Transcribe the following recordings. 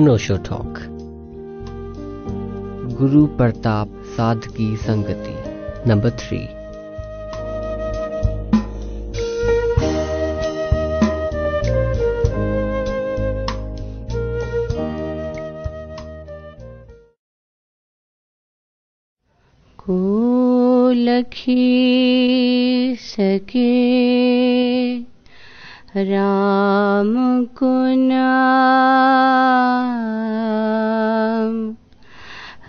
अनोशो talk. गुरु प्रताप साध की संगति नंबर थ्री। को लखी सके राम को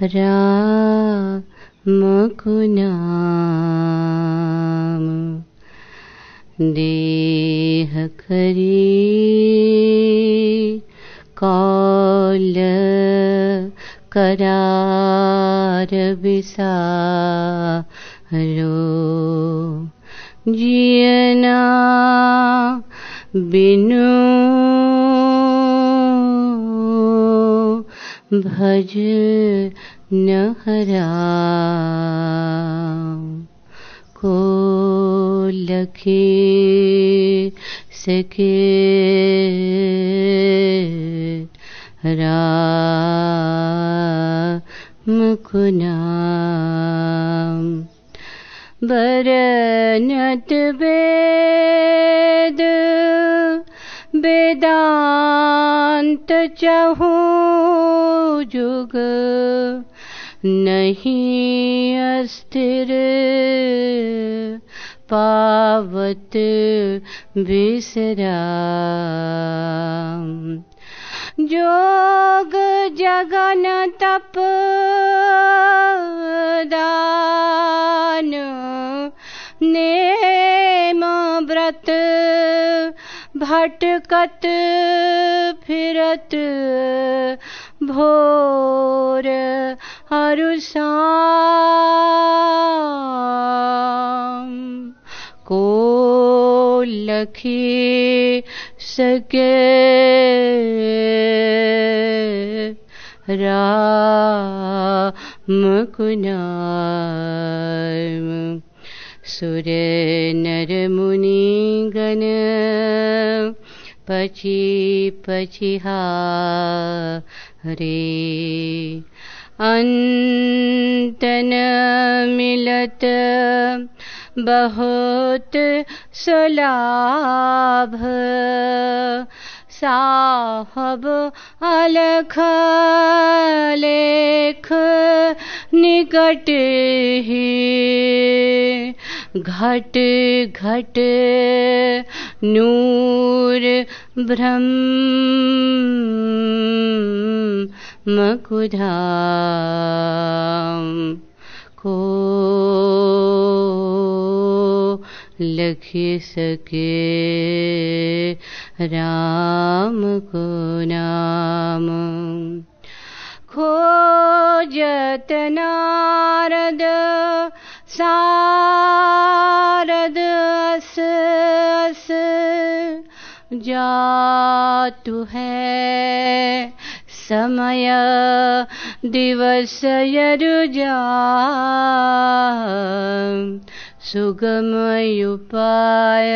राम को नाम देह करी कौल करार विसारो जियना बिनु भज न हरा। को लखे सके राम को नाम। बरनत वेद वेदांत चहु जुग। नहीं अस्थिर पावत विसराम जोग जगन तप दान नेम व्रत भटकत फिरत भोर हरुषाम को लखी सके राम कुनाम सुर नर मुनि गण पची पचिहा रे अंतन मिलत बहुत सुलाभ। साहब अलख लेख निकट ही। घट घट नूर ब्रह्म। मकुधाम को लख सके राम को नाम। खोजत नारद सारद अस अस जातु है समय दिवस यरुजा। सुगम उपाय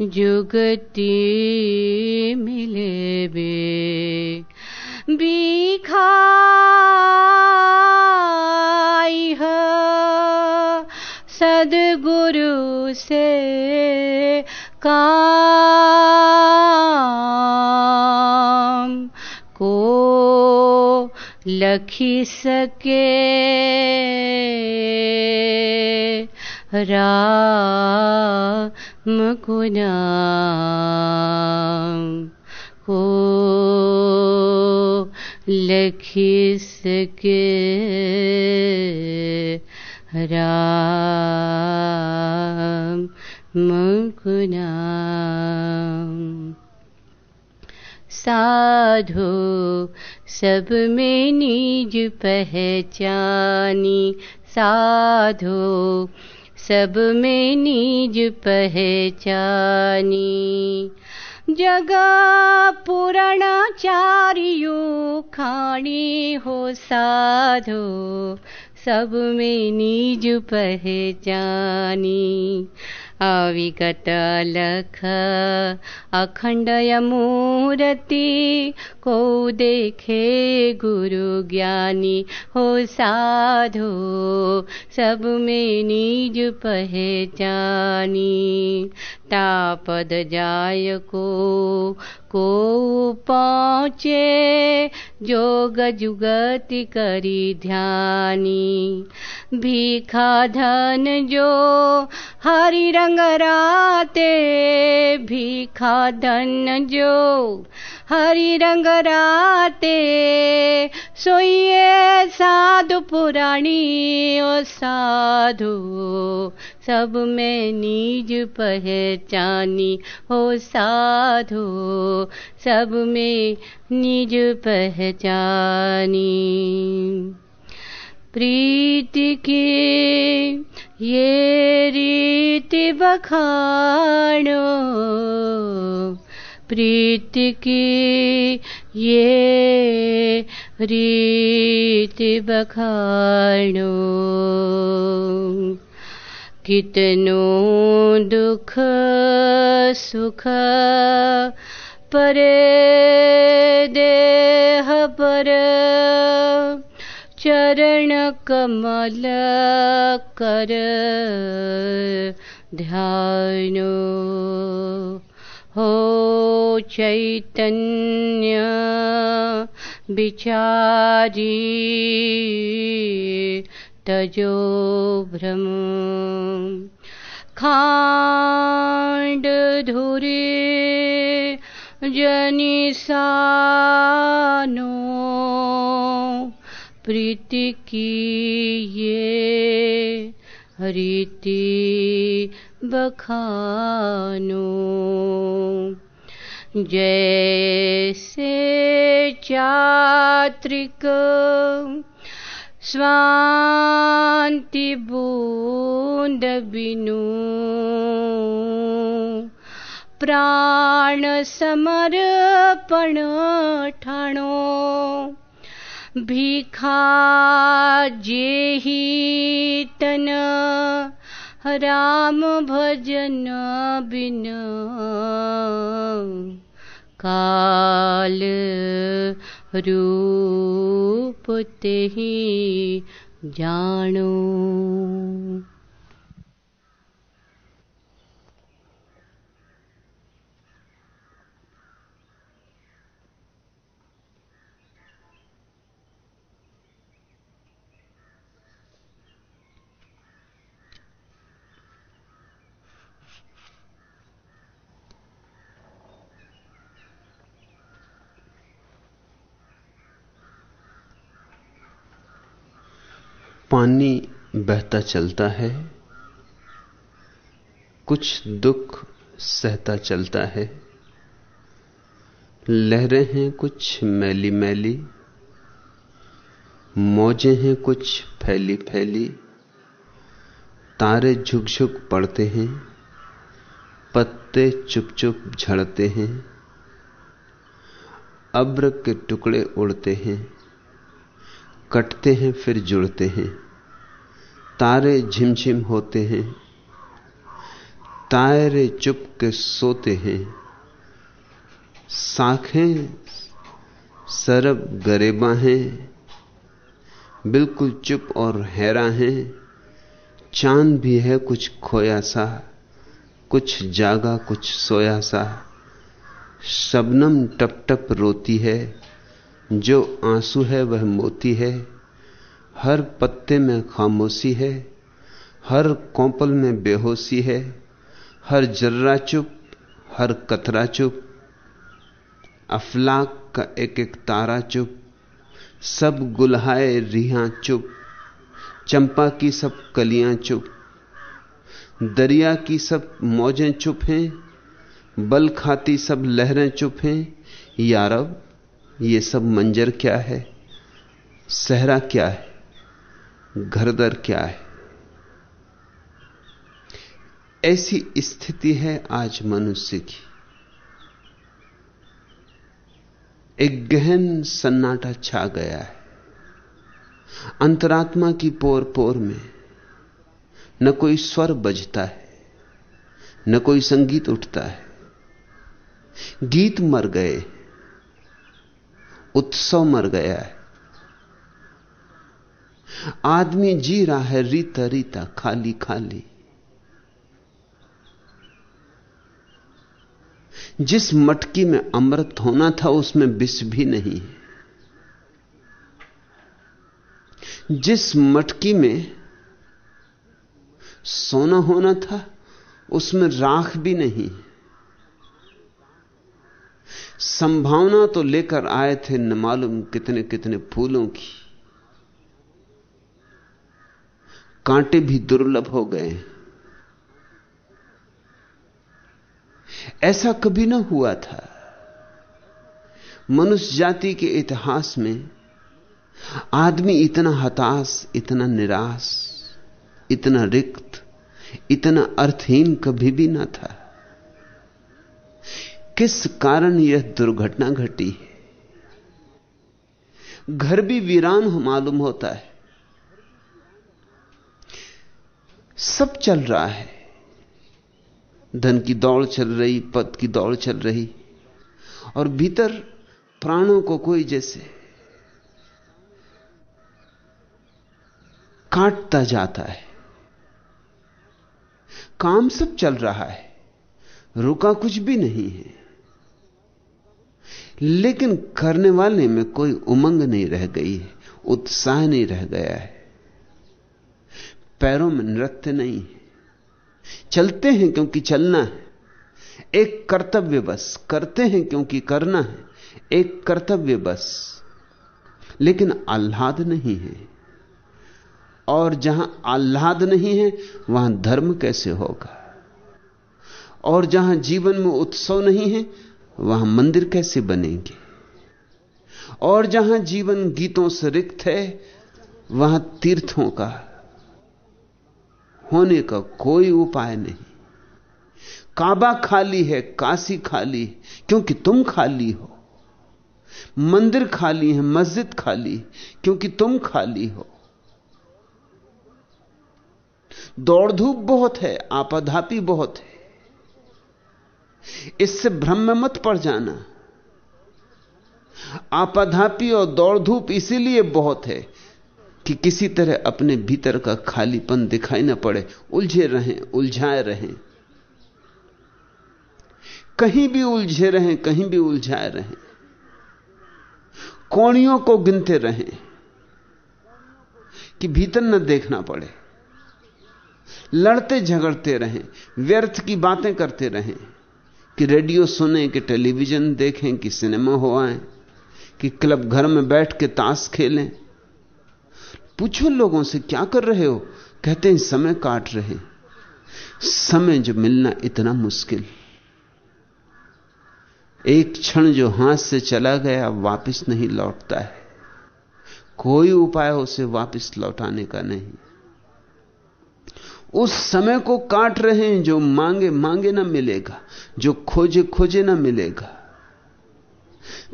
जुगति मिले बे बिखाई सदगुरु से काम लखी सके राम को को लखी सके राम को नाम। साधो सब में निज पहचानी साधो, सब में निज पहचानी। जगा पुराण चारियो खाणी हो साधो, सब में निज पहचानी। अविगत लख अखंडय मूर्ति को देखे गुरु ज्ञानी हो साधो, सब में निज पहचानी। तापद जाय को को पहुँचे जोग जुगति करी ध्यानी। भीखा धन जो हरि रंग राते, भीखा धन जो हरि रंग राते, सोइए साधु पुराणी, ओ साधु, सब में निज पहचानी हो साधु, सब में निज पहचानी। प्रीति की ये रीति बखानो प्रीति की ये रीति बखानो। कितनो दुख, सुख परे देह पर। चरण कमल कर ध्यानो। हो चैतन्य विचारी तजो भ्रम खांड धुरे जनिसानो प्रीति की ये रीति बखानो। जैसे चात्रिक स्वान्ति बूंद बिनु। प्राण समर्पण ठाणो। भीखा जेहि तन। राम भजन बिन काल रूप तेहि जानो पानी बहता चलता है, कुछ दुख सहता चलता है, लहरें हैं कुछ मैली मैली मौजें हैं कुछ फैली फैली तारे झुक झुक पड़ते हैं, पत्ते चुप चुप झड़ते हैं, अब्र के टुकड़े उड़ते हैं। कटते हैं, फिर जुड़ते हैं। तारे झिमझिम होते हैं। तारे चुप के सोते हैं। साखें सरब गरेबा हैं। बिल्कुल चुप और हैरा हैं। चाँद भी है कुछ खोया सा, कुछ जागा, कुछ सोया सा। शबनम टप टप रोती है। जो आँसू है वह मोती है। हर पत्ते में खामोशी है। हर कौपल में बेहोशी है। हर जर्रा चुप, हर कतरा चुप। अफलाक का एक एक तारा चुप। सब गुलहाए रिहा चुप। चंपा की सब कलियाँ चुप। दरिया की सब मौजें चुप हैं। बल खाती सब लहरें चुप हैं। यारब ये सब मंजर क्या है? सहरा क्या है? घरदर क्या है? ऐसी स्थिति है आज मनुष्य की। एक गहन सन्नाटा छा गया है। अंतरात्मा की पोर पोर में न कोई स्वर बजता है, न कोई संगीत उठता है। गीत मर गए उत्सव मर गया है। आदमी जी रहा है रीता रीता, खाली खाली। जिस मटकी में अमृत होना था, उसमें विष भी नहीं है। जिस मटकी में सोना होना था, उसमें राख भी नहीं संभावना तो लेकर आए थे न मालूम कितने कितने फूलों की। कांटे भी दुर्लभ हो गए ऐसा कभी ना हुआ था। मनुष्य जाति के इतिहास में आदमी इतना हताश, इतना निराश, इतना रिक्त, इतना अर्थहीन कभी भी ना था। किस कारण यह दुर्घटना घटी है? घर भी वीरान हो, मालूम होता है। सब चल रहा है। धन की दौड़ चल रही, पद की दौड़ चल रही, और भीतर प्राणों को कोई जैसे काटता जाता है। काम सब चल रहा है, रुका कुछ भी नहीं है। लेकिन करने वाले में कोई उमंग नहीं रह गई है, उत्साह नहीं रह गया है। पैरों में नृत्य नहीं है। चलते हैं क्योंकि चलना है। एक कर्तव्य बस, करते हैं क्योंकि करना है। एक कर्तव्य बस, लेकिन आह्लाद नहीं है। और जहाँ आह्लाद नहीं है, वहाँ धर्म कैसे होगा? और जहाँ जीवन में उत्सव नहीं है वहाँ मंदिर कैसे बनेंगे? और जहाँ जीवन गीतों से रिक्त है, वहाँ तीर्थों का होने का कोई उपाय नहीं। काबा खाली है, काशी खाली, क्योंकि तुम खाली हो। मंदिर खाली है, मस्जिद खाली, क्योंकि तुम खाली हो। दौड़ धूप बहुत है, आपाधापी बहुत है। इससे भ्रम में मत पड़ जाना। आपाधापी और दौड़ धूप इसीलिए बहुत है कि किसी तरह अपने भीतर का खालीपन दिखाई ना पड़े, उलझे रहें, उलझाए रहें। कहीं भी उलझे रहें, कहीं भी उलझाए रहें। कोणियों को गिनते रहें कि भीतर न देखना पड़े। लड़ते झगड़ते रहें, व्यर्थ की बातें करते रहें। कि रेडियो सुने, कि टेलीविज़न देखें, कि सिनेमा हो आए, कि क्लब घर में बैठ के ताश खेलें। पूछो लोगों से, क्या कर रहे हो? कहते हैं, समय काट रहे समय जो मिलना इतना मुश्किल। एक क्षण जो हाथ से चला गया, वापस नहीं लौटता है। कोई उपाय उसे वापस लौटाने का नहीं। उस समय को काट रहे हैं जो मांगे मांगे ना मिलेगा, जो खोजे खोजे ना मिलेगा।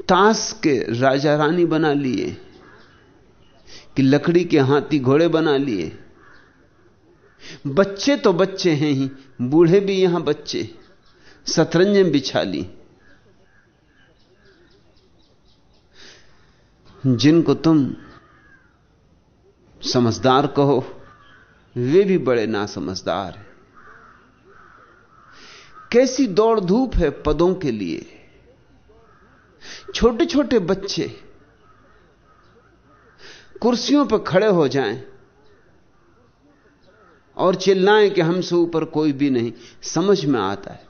ताश के राजा रानी बना लिए, कि लकड़ी के हाथी घोड़े बना लिए। बच्चे तो बच्चे हैं ही, बूढ़े भी यहाँ बच्चे, शतरंजें बिछा ली। जिनको तुम समझदार कहो वे भी बड़े ना समझदार हैं। कैसी दौड़ धूप है पदों के लिए। छोटे छोटे बच्चे कुर्सियों पर खड़े हो जाएँ और चिल्लाएँ कि हमसे ऊपर कोई भी नहीं। समझ में आता है।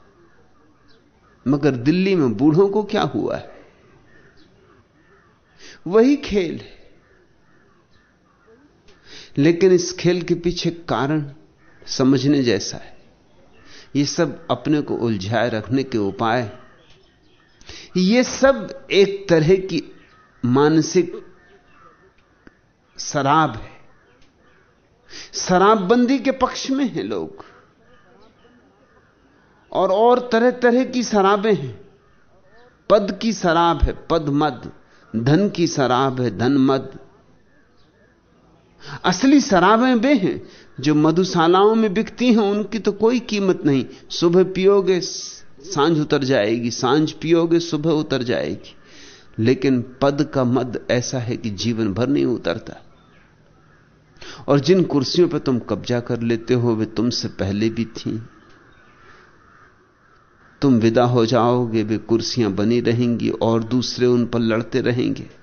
मगर दिल्ली में बूढ़ों को क्या हुआ है? वही खेल है। लेकिन इस खेल के पीछे कारण समझने जैसा है। ये सब अपने को उलझाए रखने के उपाय ये सब एक तरह की मानसिक शराब है। शराबबंदी के पक्ष में हैं लोग। और और तरह तरह की शराबें हैं। पद की शराब है पद मद धन की शराब है धन मद असली शराबें वे हैं, जो मधुशालाओं में बिकती हैं, उनकी तो कोई कीमत नहीं। सुबह पियोगे, साँझ उतर जाएगी, साँझ पियोगे, सुबह उतर जाएगी। लेकिन पद का मद ऐसा है कि जीवन भर नहीं उतरता। और जिन कुर्सियों पर तुम कब्जा कर लेते हो, वे तुमसे पहले भी थी। तुम विदा हो जाओगे, वे कुर्सियाँ बनी रहेंगी, और दूसरे उन पर लड़ते रहेंगे।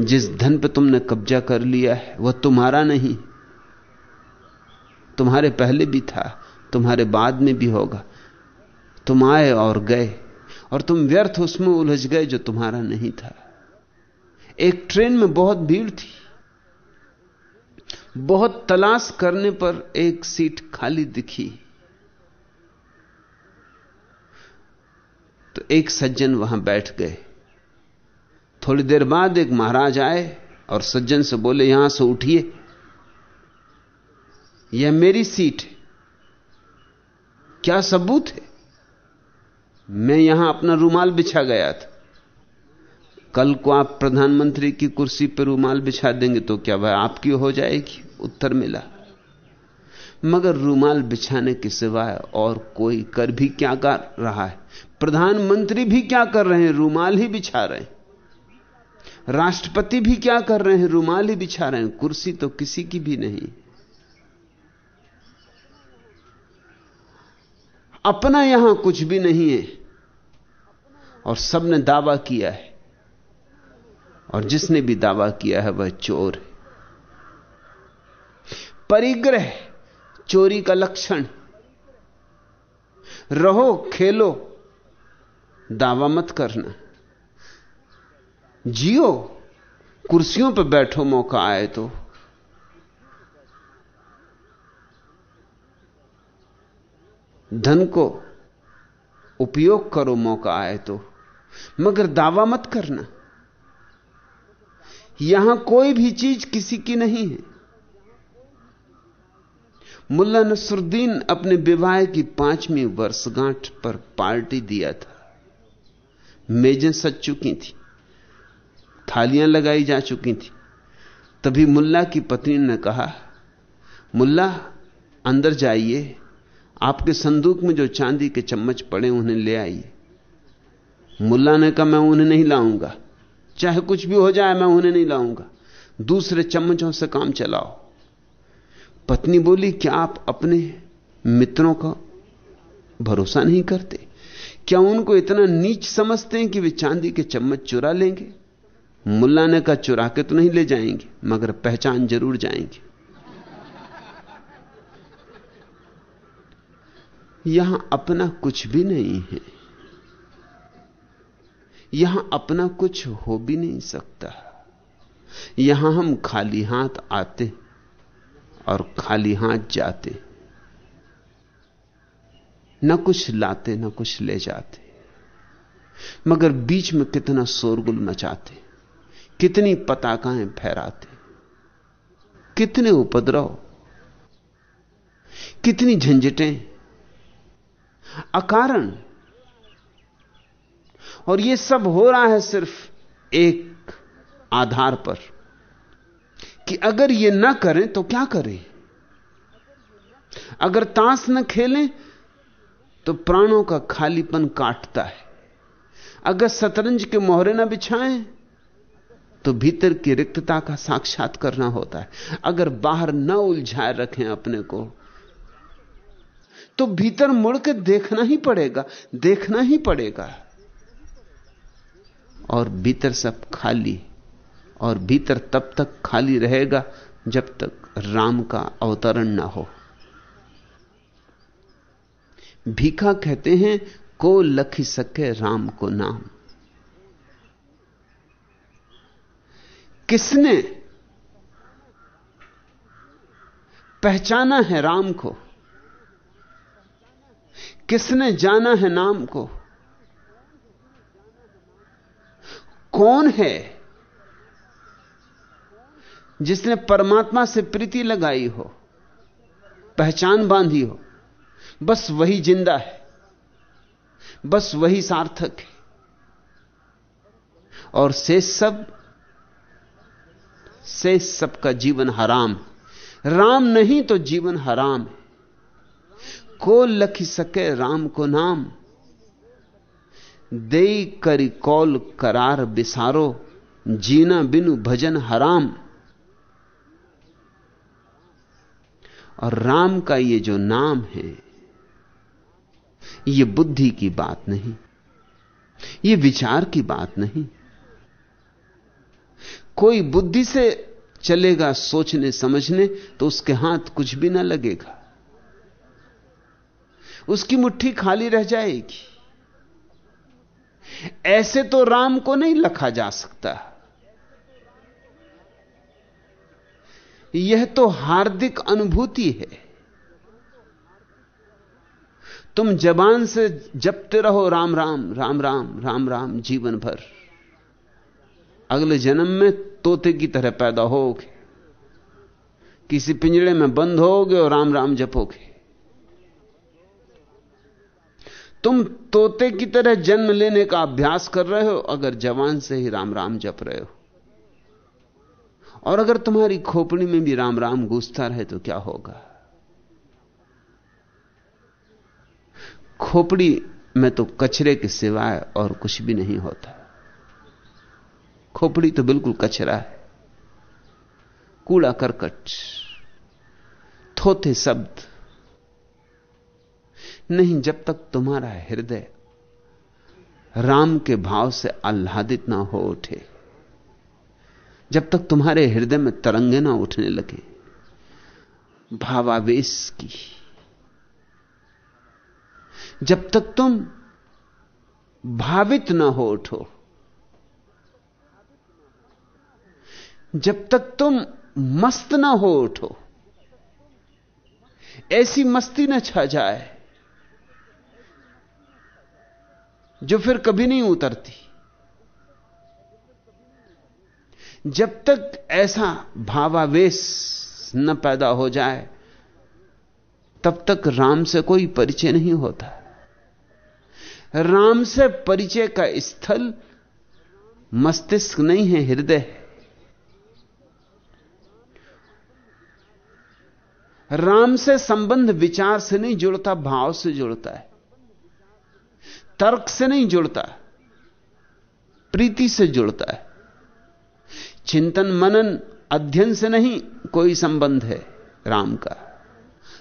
जिस धन पर तुमने कब्जा कर लिया है, वह तुम्हारा नहीं। तुम्हारे पहले भी था, तुम्हारे बाद में भी होगा। तुम आए और गए, और तुम व्यर्थ उसमें उलझ गए जो तुम्हारा नहीं था। एक ट्रेन में बहुत भीड़ थी। बहुत तलाश करने पर एक सीट खाली दिखी। तो एक सज्जन वहाँ बैठ गए। थोड़ी देर बाद एक महाराज आए और सज्जन से बोले, यहाँ से उठिए। यह मेरी सीट है। क्या सबूत है? मैं यहाँ अपना रूमाल बिछा गया था। कल को आप प्रधानमंत्री की कुर्सी पर रूमाल बिछा देंगे तो क्या वह आपकी हो जाएगी? उत्तर मिला। मगर रूमाल बिछाने के सिवाय और कोई कर भी क्या कर रहा है? प्रधानमंत्री भी क्या कर रहे हैं? रूमाल ही बिछा रहे हैं। राष्ट्रपति भी क्या कर रहे हैं? रूमाल बिछा रहे हैं। कुर्सी तो किसी की भी नहीं। अपना यहाँ कुछ भी नहीं है। और सबने दावा किया है। और जिसने भी दावा किया है, वह चोर है। परिग्रह, चोरी का लक्षण। रहो, खेलो। दावा मत करना। जियो, कुर्सियों पर बैठो मौका आए तो। धन को उपयोग करो, मौका आए तो। मगर दावा मत करना। यहाँ कोई भी चीज़ किसी की नहीं है। मुल्ला नसरुद्दीन अपने विवाह की पांचवीं वर्षगांठ पर पार्टी दिया था। मेजें सच चुकी थी। थालियाँ लगाई जा चुकी थी। तभी मुल्ला की पत्नी ने कहा, मुल्ला, अंदर जाइए। आपके संदूक में जो चांदी के चम्मच पड़े उन्हें ले आइए। मुल्ला ने कहा, मैं उन्हें नहीं लाऊँगा। चाहे कुछ भी हो जाए, मैं उन्हें नहीं लाऊँगा। दूसरे चम्मचों से काम चलाओ। पत्नी बोली, क्या आप अपने मित्रों का भरोसा नहीं करते? क्या उनको इतना नीच समझते हैं कि वे चांदी के चम्मच चुरा लेंगे? मुल्ला ने कहा, चुरा के तो नहीं ले जाएँगे, मगर पहचान ज़रूर जाएँगे. यहाँ अपना कुछ भी नहीं है। यहाँ अपना कुछ हो भी नहीं सकता। यहाँ हम खाली हाथ आते और खाली हाथ जाते। न कुछ लाते, न कुछ ले जाते। मगर बीच में कितना शोरगुल मचाते। कितनी पताकाएँ फहराते, कितने उपद्रव, कितनी झंझटें। अकारण, और यह सब हो रहा है सिर्फ़ एक आधार पर, कि अगर ये न करें तो क्या करें? अगर ताश न खेलें तो प्राणों का खालीपन काटता है। अगर शतरंज के मोहरे न बिछाएँ तो भीतर की रिक्तता का साक्षात करना होता है। अगर बाहर न उलझाए रखें अपने को तो भीतर मुड़ के देखना ही पड़ेगा, देखना ही पड़ेगा। और भीतर सब खाली, और भीतर तब तक खाली रहेगा जब तक राम का अवतरण ना हो। भीखा कहते हैं, को लखी सके राम को नाम। किसने पहचाना है राम को? किसने जाना है नाम को? कौन है जिसने परमात्मा से प्रीति लगाई हो, पहचान बांधी हो? बस वही ज़िंदा है, बस वही सार्थक है। और से सब से सबका जीवन हराम राम नहीं तो जीवन हराम है। को लखी सके राम को नाम। दे करी कौल करार बिसारो, जीना बिनु भजन हराम। और राम का ये जो नाम है, ये बुद्धि की बात नहीं, ये विचार की बात नहीं। कोई बुद्धि से चलेगा सोचने, समझने तो उसके हाथ कुछ भी ना लगेगा। उसकी मुट्ठी खाली रह जाएगी। ऐसे तो राम को नहीं लखा जा सकता। यह तो हार्दिक अनुभूति है। तुम जबान से जपते रहो, राम राम राम राम राम राम, जीवन भर। अगले जन्म में तोते की तरह पैदा होगे। किसी पिंजड़े में बंद होगे और राम राम जपोगे। तुम तोते की तरह जन्म लेने का अभ्यास कर रहे हो, अगर जवान से ही राम राम जप रहे हो। और अगर तुम्हारी खोपड़ी में भी राम राम घुसता रहे तो क्या होगा? खोपड़ी में तो कचरे के सिवाय और कुछ भी नहीं होता। खोपड़ी तो बिल्कुल कचरा है। कूड़ा करकट, थोथे शब्द, नहीं जब तक तुम्हारा हृदय राम के भाव से आह्लादित ना हो उठे, जब तक तुम्हारे हृदय में तरंगे ना उठने लगे, भावावेश की, जब तक तुम भावित ना हो उठो जब तक तुम मस्त ना हो उठो। ऐसी मस्ती न छा जाए, जो फिर कभी नहीं उतरती। जब तक ऐसा भावावेश न पैदा हो जाए, तब तक राम से कोई परिचय नहीं होता। राम से परिचय का स्थल मस्तिष्क नहीं है, हृदय है। राम से संबंध विचार से नहीं जुड़ता, भाव से जुड़ता है। तर्क से नहीं जुड़ता, प्रीति से जुड़ता है। चिंतन मनन अध्ययन से नहीं कोई संबंध है राम का।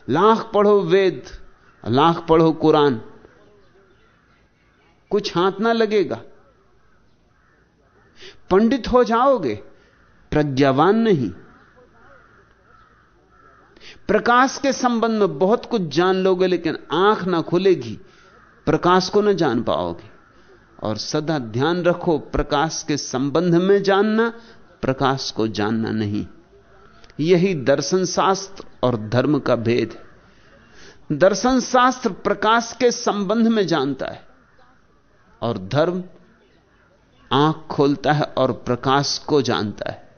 लाख पढ़ो वेद, लाख पढ़ो कुरान, कुछ हाथ ना लगेगा। पंडित हो जाओगे, प्रज्ञावान नहीं। प्रकाश के संबंध में बहुत कुछ जान लोगे, लेकिन आँख ना खुलेगी, प्रकाश को ना जान पाओगे। और सदा ध्यान रखो, प्रकाश के संबंध में जानना, प्रकाश को जानना नहीं। यही दर्शन शास्त्र और धर्म का भेद है। दर्शन शास्त्र प्रकाश के संबंध में जानता है, और धर्म आँख खोलता है और प्रकाश को जानता है।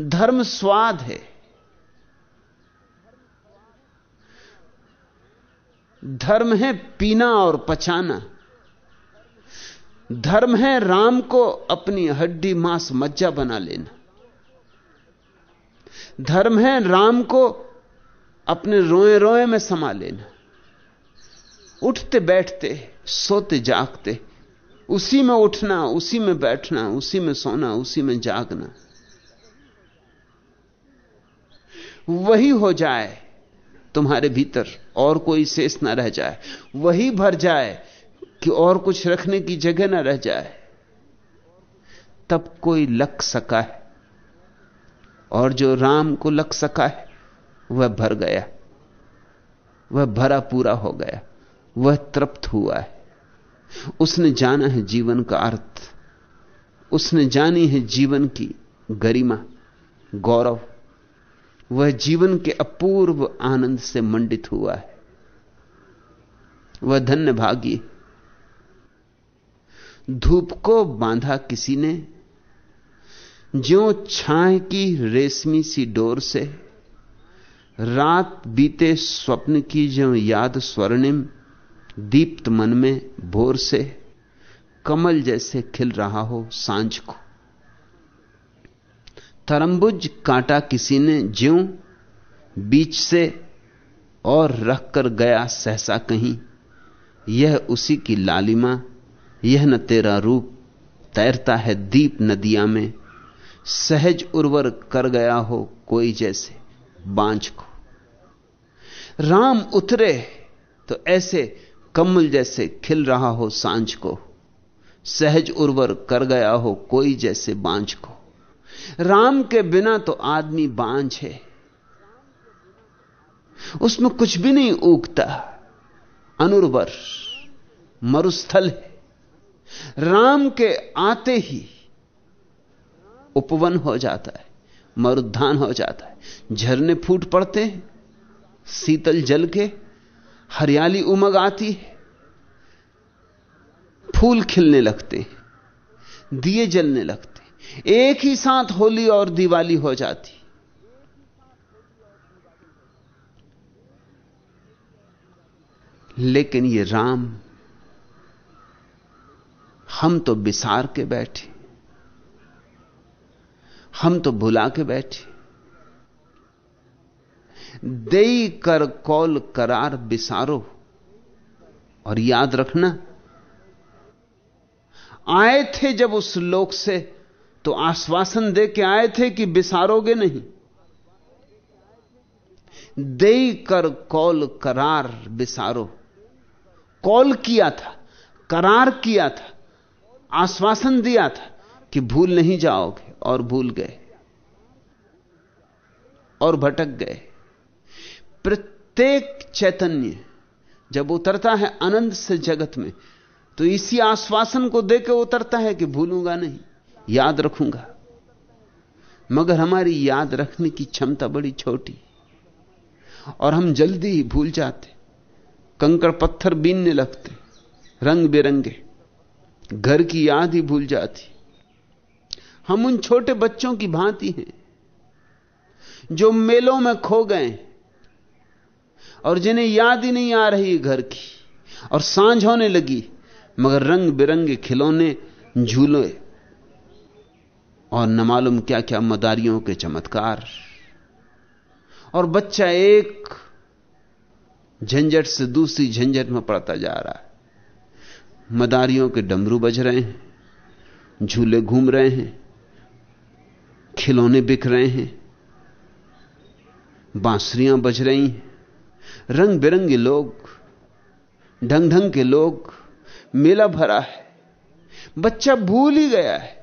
धर्म स्वाद है। धर्म है पीना और पचाना। धर्म है राम को अपनी हड्डी मांस मज्जा बना लेना। धर्म है राम को अपने रोए रोए में समा लेना। उठते बैठते, सोते जागते, उसी में उठना, उसी में बैठना, उसी में सोना, उसी में जागना। वही हो जाए तुम्हारे भीतर और कोई शेष ना रह जाए। वही भर जाए कि और कुछ रखने की जगह ना रह जाए। तब कोई लग सका है। और जो राम को लग सका है, वह भर गया। वह भरा पूरा हो गया। वह तृप्त हुआ है। उसने जाना है जीवन का अर्थ। उसने जानी है जीवन की गरिमा, गौरव। वह जीवन के अपूर्व आनंद से मंडित हुआ है। वह धन्य भागी धूप को बांधा किसी ने, ज्यो छाए की रेशमी सी डोर से। रात बीते स्वप्न की जो याद स्वर्णिम, दीप्त मन में भोर से। कमल जैसे खिल रहा हो साँझ को। तरम्बुज काटा किसी ने ज्यों बीच से और रख कर गया सहसा कहीं, यह उसी की लालिमा, यह न तेरा रूप तैरता है दीप नदिया में, सहज उर्वर कर गया हो कोई जैसे बांझ को। राम उतरे तो ऐसे कमल जैसे खिल रहा हो साँझ को, सहज उर्वर कर गया हो कोई जैसे बांझ को। राम के बिना तो आदमी बांझ है। उसमें कुछ भी नहीं उगता। अनुर्वर, मरुस्थल है। राम के आते ही उपवन हो जाता है, मरुद्धान हो जाता है। झरने फूट पड़ते हैं, शीतल जल के, हरियाली उमग आती है। फूल खिलने लगते हैं, दिए जलने लगते एक ही साथ होली और दिवाली हो जाती। लेकिन ये राम, हम तो बिसार के बैठे, हम तो भुला के बैठे। दई कर कौल करार बिसारो, और याद रखना, आए थे जब उस लोक से तो आश्वासन दे के आए थे कि बिसारोगे नहीं। दे कर कौल करार बिसारो। कॉल किया था, करार किया था, आश्वासन दिया था कि भूल नहीं जाओगे और भूल गए और भटक गए। प्रत्येक चैतन्य जब उतरता है आनंद से जगत में तो इसी आश्वासन को देकर उतरता है कि भूलूँगा नहीं। याद रखूँगा। मगर हमारी याद रखने की क्षमता बड़ी छोटी। और हम जल्दी ही भूल जाते। कंकड़ पत्थर बीनने लगते। रंग बिरंगे। घर की याद ही भूल जाती। हम उन छोटे बच्चों की भांति हैं, जो मेलों में खो गए और जिन्हें याद ही नहीं आ रही घर की, और साँझ होने लगी, मगर रंग बिरंगे खिलौने झूले। और न मालूम क्या क्या मदारियों के चमत्कार। और बच्चा एक झंझट से दूसरी झंझट में पड़ता जा रहा है। मदारियों के डमरू बज रहे हैं, झूले घूम रहे हैं, खिलौने बिक रहे हैं, बांसुरियाँ बज रही हैं रंग बिरंगे लोग ढंग ढंग के लोग, मेला भरा है, बच्चा भूल ही गया है।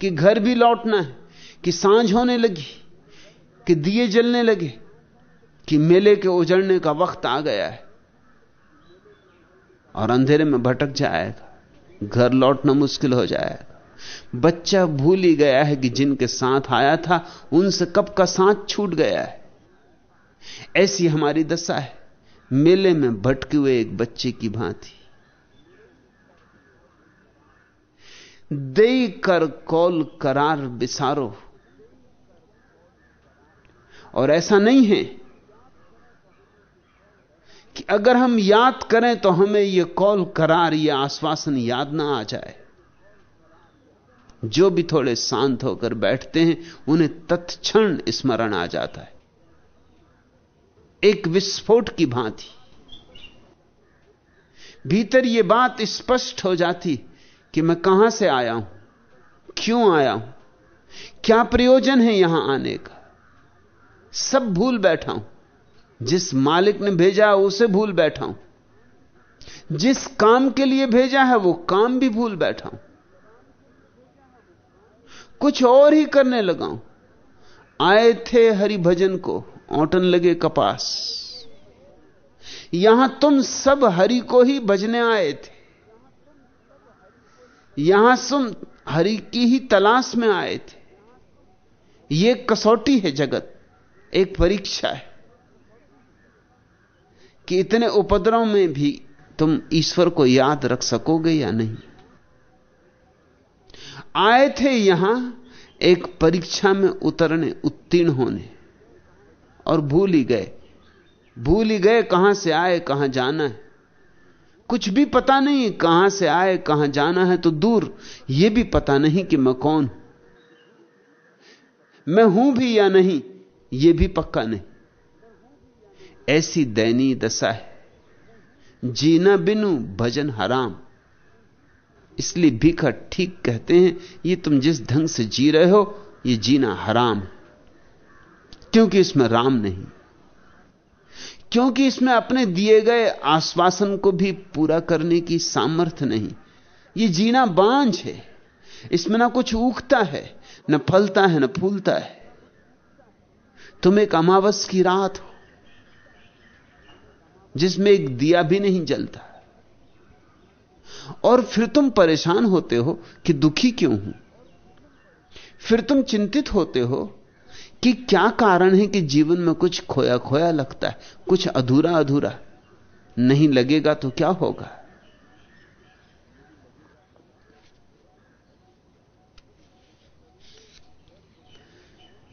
कि घर भी लौटना है, कि साँझ होने लगी, कि दिए जलने लगे, कि मेले के उजड़ने का वक्त आ गया है। और अंधेरे में भटक जाएगा घर लौटना मुश्किल हो जाएगा बच्चा भूल ही गया है कि जिनके साथ आया था, उनसे कब का साथ छूट गया है। ऐसी हमारी दशा है, मेले में भटके हुए एक बच्चे की भांति। दे कर कौल करार बिसारो। और ऐसा नहीं है कि अगर हम याद करें तो हमें यह कौल करार यह आश्वासन याद ना आ जाए। जो भी थोड़े शांत होकर बैठते हैं, उन्हें तत्क्षण स्मरण आ जाता है। एक विस्फोट की भांति। भीतर यह बात स्पष्ट हो जाती कि मैं कहाँ से आया हूँ? क्यों आया हूँ? क्या प्रयोजन है यहाँ आने का? सब भूल बैठा हूँ। जिस मालिक ने भेजा उसे भूल बैठा हूँ। जिस काम के लिए भेजा है, वो काम भी भूल बैठा हूँ। कुछ और ही करने लगा हूँ। आए थे हरि भजन को, औटन लगे कपास। यहाँ तुम सब हरि को ही भजने आए थे। यहाँ तुम हरि की ही तलाश में आए थे। यह कसौटी है जगत, एक परीक्षा है कि इतने उपद्रव में भी तुम ईश्वर को याद रख सकोगे या नहीं। आए थे यहाँ एक परीक्षा में उतरने, उत्तीर्ण होने, और भूल ही गए। भूल ही गए कहाँ से आए, कहाँ जाना है। कुछ भी पता नहीं कहाँ से आए, कहाँ जाना है तो दूर। यह भी पता नहीं कि मैं कौन हूँ। मैं हूँ भी या नहीं यह भी पक्का नहीं। ऐसी दैनीय दशा है। जीना बिनु भजन हराम। इसलिए भीखा ठीक कहते हैं, ये तुम जिस ढंग से जी रहे हो, ये जीना हराम क्योंकि इसमें राम नहीं। क्योंकि इसमें अपने दिए गए आश्वासन को भी पूरा करने की सामर्थ्य नहीं। ये जीना बांझ है। इसमें ना कुछ उगता है, न फलता है, न फूलता है। तुम एक अमावस की रात हो, जिसमें एक दिया भी नहीं जलता। और फिर तुम परेशान होते हो कि दुखी क्यों हूँ? फिर तुम चिंतित होते हो कि क्या कारण है कि जीवन में कुछ खोया खोया लगता है? कुछ अधूरा अधूरा नहीं लगेगा तो क्या होगा?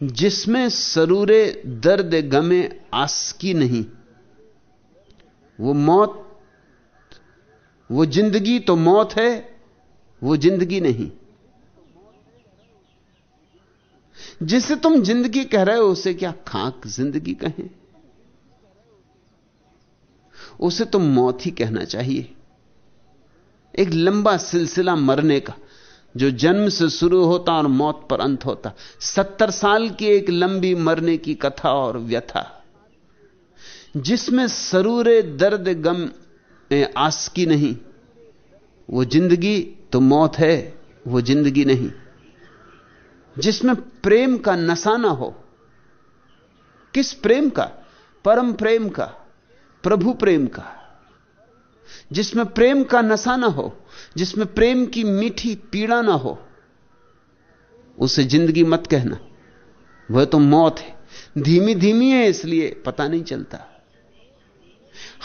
जिसमें सरूरे दर्द गमे आस की नहीं, वो मौत, वो ज़िंदगी तो मौत है, वो ज़िंदगी नहीं। जिसे तुम ज़िंदगी कह रहे हो, उसे क्या खाक ज़िंदगी कहें? उसे तुम मौत ही कहना चाहिए। एक लंबा सिलसिला मरने का, जो जन्म से शुरू होता और मौत पर अंत होता। सत्तर साल की एक लंबी मरने की कथा और व्यथा, जिसमें सरूरे दर्द गम आस की नहीं। वो ज़िंदगी तो मौत है, वो ज़िंदगी नहीं। जिसमें प्रेम का नशा ना हो। किस प्रेम का? परम प्रेम का, प्रभु प्रेम का। जिसमें प्रेम का नशा ना हो, जिसमें प्रेम की मीठी पीड़ा ना हो, उसे ज़िंदगी मत कहना। वह तो मौत है। धीमी धीमी है इसलिए पता नहीं चलता।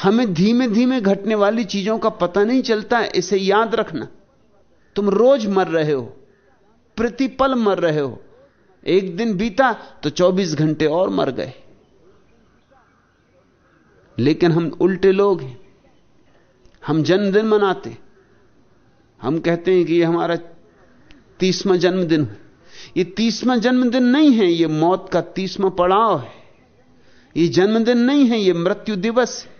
हमें धीमे धीमे घटने वाली चीज़ों का पता नहीं चलता, इसे याद रखना। तुम रोज मर रहे हो। प्रतिपल मर रहे हो। एक दिन बीता तो 24 घंटे और मर गए। लेकिन हम उल्टे लोग हैं। हम जन्मदिन मनाते। हम कहते हैं कि ये हमारा तीसवा जन्मदिन है। ये तीसवा जन्मदिन नहीं है, ये मौत का तीसवा पड़ाव है। ये जन्मदिन नहीं है, ये मृत्यु दिवस है।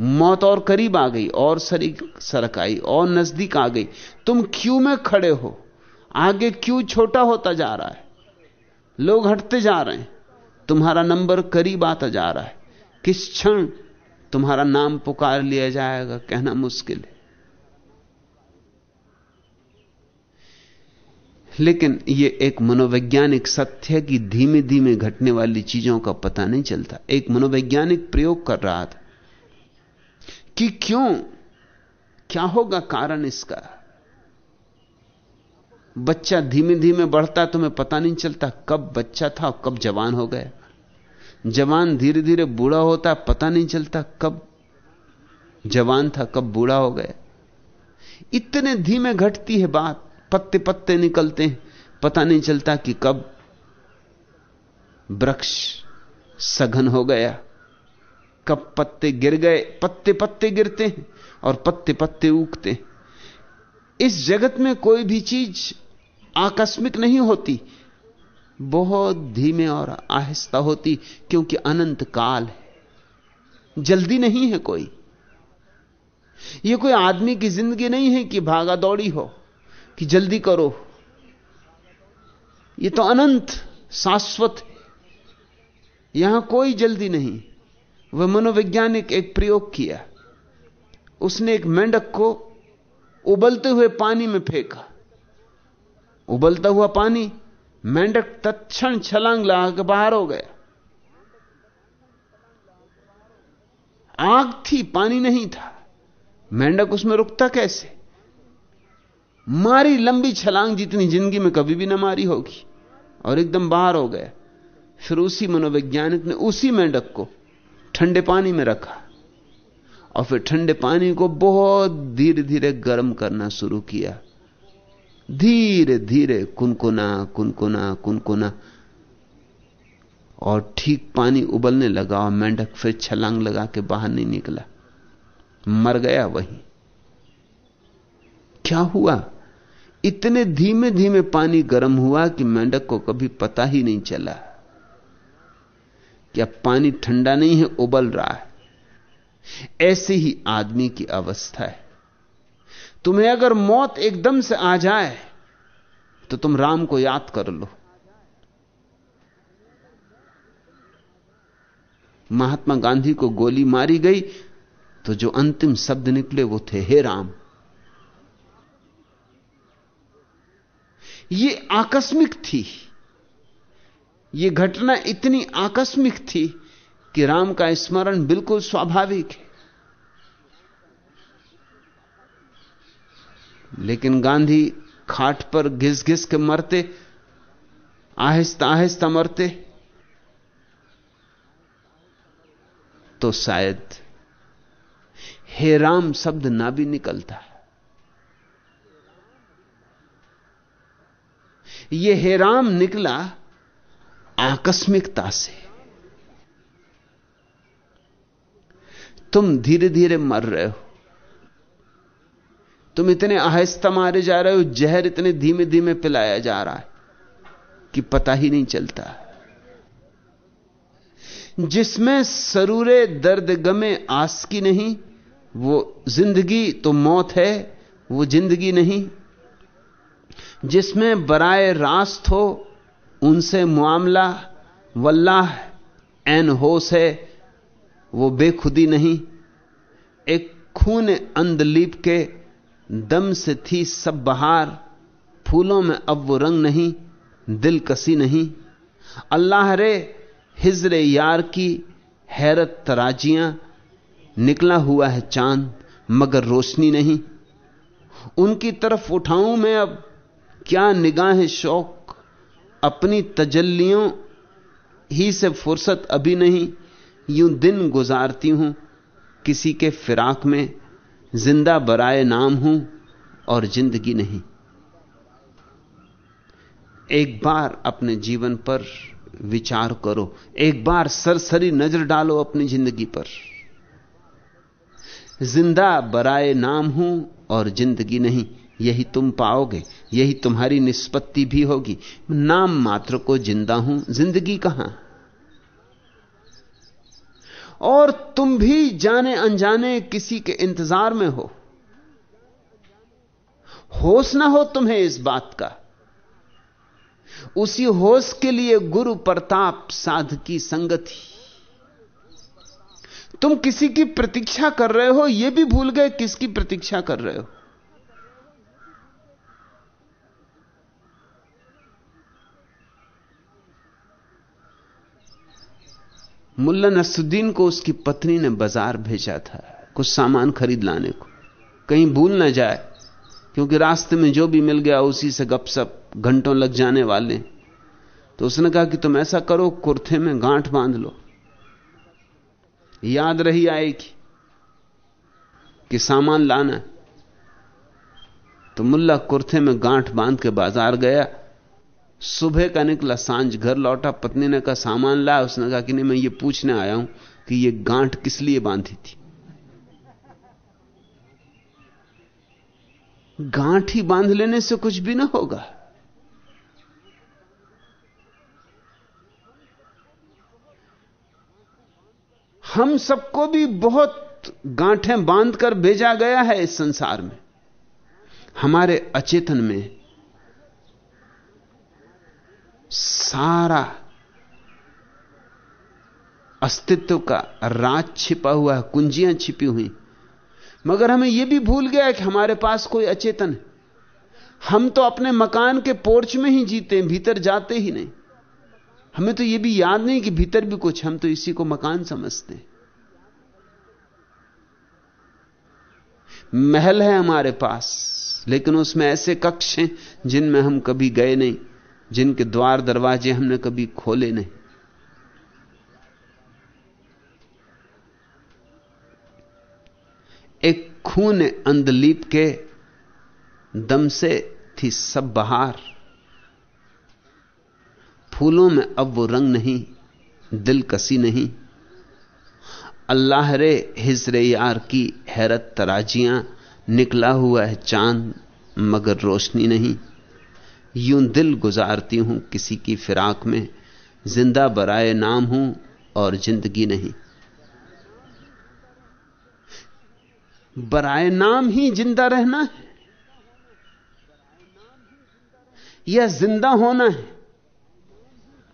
मौत और करीब आ गई, और सरी सरक आई, और नज़दीक आ गई। तुम क्यों में खड़े हो? आगे क्यों छोटा होता जा रहा है? लोग हटते जा रहे हैं। तुम्हारा नंबर करीब आता जा रहा है। किस क्षण तुम्हारा नाम पुकार लिया जाएगा, कहना मुश्किल है। लेकिन यह एक मनोवैज्ञानिक सत्य है कि धीमे धीमे घटने वाली चीज़ों का पता नहीं चलता। एक मनोवैज्ञानिक प्रयोग कर रहा था कि क्यों, क्या होगा कारण इसका? बच्चा धीमे धीमे बढ़ता तुम्हें पता नहीं चलता कब बच्चा था कब जवान हो गया। जवान धीरे धीरे बूढ़ा होता पता नहीं चलता कब जवान था, कब बूढ़ा हो गया। इतने धीमे घटती है बात, पत्ते पत्ते निकलते हैं, पता नहीं चलता कि कब वृक्ष सघन हो गया, कब पत्ते गिर गए, पत्ते पत्ते गिरते हैं और पत्ते पत्ते उगते इस जगत में कोई भी चीज़ आकस्मिक नहीं होती। बहुत धीमे और आहिस्ता होती, क्योंकि अनंत काल है। जल्दी नहीं है कोई। यह कोई आदमी की ज़िंदगी नहीं है कि भागा दौड़ी हो, कि जल्दी करो यह तो अनंत, शाश्वत है। यहाँ कोई जल्दी नहीं। वह मनोवैज्ञानिक एक प्रयोग किया। उसने एक मेंढक को उबलते हुए पानी में फेंका। उबलता हुआ पानी मेंढक तत्क्षण छलांग लगा के बाहर हो गया। आग थी, पानी नहीं था। मेंढक उसमें रुकता कैसे? मारी लंबी छलांग जितनी ज़िंदगी में कभी भी ना मारी होगी और एकदम बाहर हो गया। फिर उसी मनोवैज्ञानिक ने उसी मेंढक को ठंडे पानी में रखा। और फिर ठंडे पानी को बहुत धीरे धीरे गर्म करना शुरू किया। धीरे धीरे कुनकुना कुनकुना कुनकुना। और ठीक पानी उबलने लगा और मेंढक फिर छलांग लगा के बाहर नहीं निकला। मर गया वही। क्या हुआ? इतने धीमे धीमे पानी गर्म हुआ कि मेंढक को कभी पता ही नहीं चला। कि अब पानी ठंडा नहीं है, उबल रहा है। ऐसे ही आदमी की अवस्था है। तुम्हें अगर मौत एकदम से आ जाए तो तुम राम को याद कर लो। महात्मा गांधी को गोली मारी गई तो जो अंतिम शब्द निकले वो थे, हे राम। ये आकस्मिक थी। ये घटना इतनी आकस्मिक थी कि राम का स्मरण बिल्कुल स्वाभाविक है। लेकिन गांधी खाट पर घिस घिस के मरते, आहिस्ता आहिस्ता मरते तो शायद हे राम शब्द ना भी निकलता। यह हे राम निकला आकस्मिकता से। तुम धीरे धीरे मर रहे हो। तुम इतने आहिस्ता मारे जा रहे हो, जहर इतने धीमे धीमे पिलाया जा रहा है कि पता ही नहीं चलता। जिसमें सरूरे दर्द गमे आस की नहीं, वो ज़िंदगी तो मौत है, वो ज़िंदगी नहीं। जिसमें बराए रास्त हो, उनसे मामला, वल्लाह एन होश है वो बेखुदी नहीं, एक खून अंधलीप के दम से थी सब बहार, फूलों में अब वो रंग नहीं दिल कसी नहीं। अल्लाह रे, हिजरे यार की हैरत तराजियाँ, निकला हुआ है चाँद, मगर रोशनी नहीं। उनकी तरफ़ उठाऊं मैं अब, क्या निगाह है शौक, अपनी तजल्लियों ही से फुर्सत अभी नहीं। यूँ दिन गुजारती हूँ, किसी के फिराक में ज़िंदा बराए नाम हूँ और ज़िंदगी नहीं। एक बार अपने जीवन पर विचार करो, एक बार सरसरी नज़र डालो अपनी ज़िंदगी पर। ज़िंदा बराए नाम हूँ और ज़िंदगी नहीं, यही तुम पाओगे, यही तुम्हारी निष्पत्ति भी होगी। नाम मात्र को ज़िंदा हूँ, ज़िंदगी कहाँ? और तुम भी जाने अनजाने किसी के इंतज़ार में हो। होश ना हो तुम्हें इस बात का। उसी होश के लिए गुरु प्रताप साध की संगति तुम किसी की प्रतीक्षा कर रहे हो यह भी भूल गए किसकी प्रतीक्षा कर रहे हो। मुल्ला नसुद्दीन को उसकी पत्नी ने बाज़ार भेजा था, कुछ सामान खरीद लाने को। कहीं भूल ना जाए, क्योंकि रास्ते में जो भी मिल गया उसी से गपसप घंटों लग जाने वाले। तो उसने कहा कि तुम ऐसा करो कुर्थे में गांठ बाँध लो। याद रही आएगी कि सामान लाना तो मुल्ला कुर्थे में गांठ बाँध के बाज़ार गया सुबह का निकला, साँझ घर लौटा, पत्नी ने कहा, सामान लाया उसने कहा कि, नहीं, मैं ये पूछने आया हूँ कि ये गांठ किस लिए बांधी थी? गांठ ही बाँध लेने से कुछ भी ना होगा। हम सबको भी बहुत गांठें बांधकर भेजा गया है इस संसार में। हमारे अचेतन में सारा अस्तित्व का राज छिपा हुआ है, कुंजियाँ छिपी हुई। मगर हमें यह भी भूल गया कि हमारे पास कोई अचेतन है। हम तो अपने मकान के पोर्च में ही जीते हैं, भीतर जाते ही नहीं। हमें तो यह भी याद नहीं कि भीतर भी कुछ, हम तो इसी को मकान समझते हैं। महल है हमारे पास, लेकिन उसमें ऐसे कक्ष हैं जिनमें हम कभी गए नहीं। जिनके द्वार दरवाजे हमने कभी खोले नहीं। एक खून अंधलीप के दम से थी सब बहार। फूलों में अब वो रंग नहीं, दिल कसी नहीं। अल्लाह रे हिजरे यार की हैरत तराजियाँ, निकला हुआ है चाँद, मगर रोशनी नहीं। यूँ दिल गुजारती हूँ किसी की फिराक में, ज़िंदा बराए नाम हूँ और ज़िंदगी नहीं। बराए नाम ही ज़िंदा रहना है यह ज़िंदा होना है?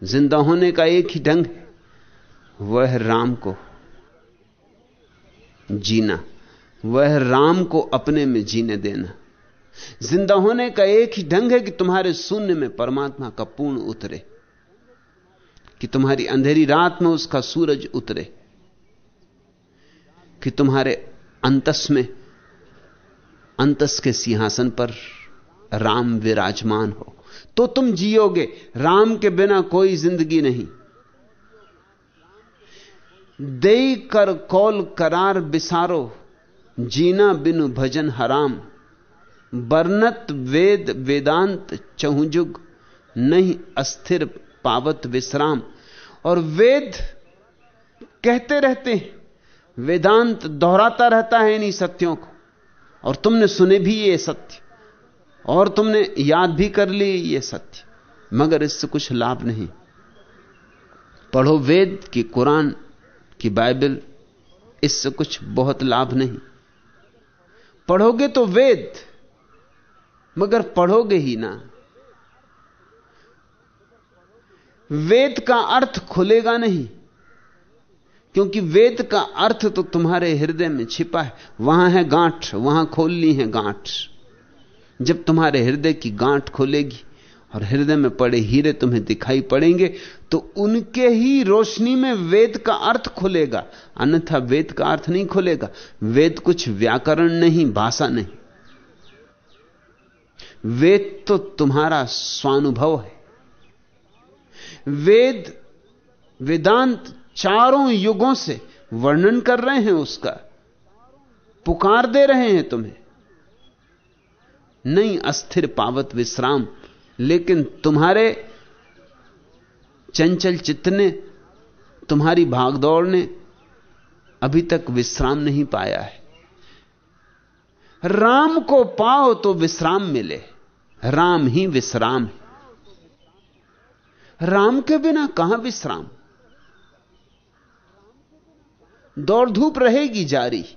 ज़िंदा होने का एक ही ढंग वह राम को जीना, वह राम को अपने में जीने देना। ज़िंदा होने का एक ही ढंग है कि तुम्हारे शून्य में परमात्मा का पूर्ण उतरे, कि तुम्हारी अंधेरी रात में उसका सूरज उतरे, कि तुम्हारे अंतस में, अंतस के सिंहासन पर राम विराजमान हो। तो तुम जियोगे, राम के बिना कोई ज़िंदगी नहीं। दे कर, कौल करार बिसारो, जीना बिनु भजन हराम। बरनत वेद वेदांत चहुजुग, नहीं अस्थिर पावत विश्राम। और वेद कहते रहते हैं, वेदांत दोहराता रहता है इन्हीं सत्यों को। और तुमने सुने भी ये सत्य, और तुमने याद भी कर ली ये सत्य, मगर इससे कुछ लाभ नहीं। पढ़ो वेद की कुरान, की बाइबल, इससे कुछ बहुत लाभ नहीं। पढ़ोगे तो वेद मगर पढ़ोगे ही ना। वेद का अर्थ खुलेगा नहीं, क्योंकि वेद का अर्थ तो तुम्हारे हृदय में छिपा है। वहाँ है गांठ, वहाँ खोलनी है गांठ। जब तुम्हारे हृदय की गांठ खोलेगी और हृदय में पड़े हीरे तुम्हें दिखाई पड़ेंगे तो उनके ही रोशनी में वेद का अर्थ खुलेगा। अन्यथा वेद का अर्थ नहीं खुलेगा। वेद कुछ व्याकरण नहीं, भाषा नहीं। वेद तो तुम्हारा स्वानुभव है। वेद, वेदांत चारों युगों से वर्णन कर रहे हैं उसका। पुकार दे रहे हैं तुम्हें। नहीं अस्थिर पावत विश्राम, लेकिन तुम्हारे चंचल चित्त ने, तुम्हारी भागदौड़ ने अभी तक विश्राम नहीं पाया है। राम को पाओ तो विश्राम मिले। राम ही विश्राम है। राम के बिना कहाँ विश्राम? दौड़ धूप रहेगी जारी।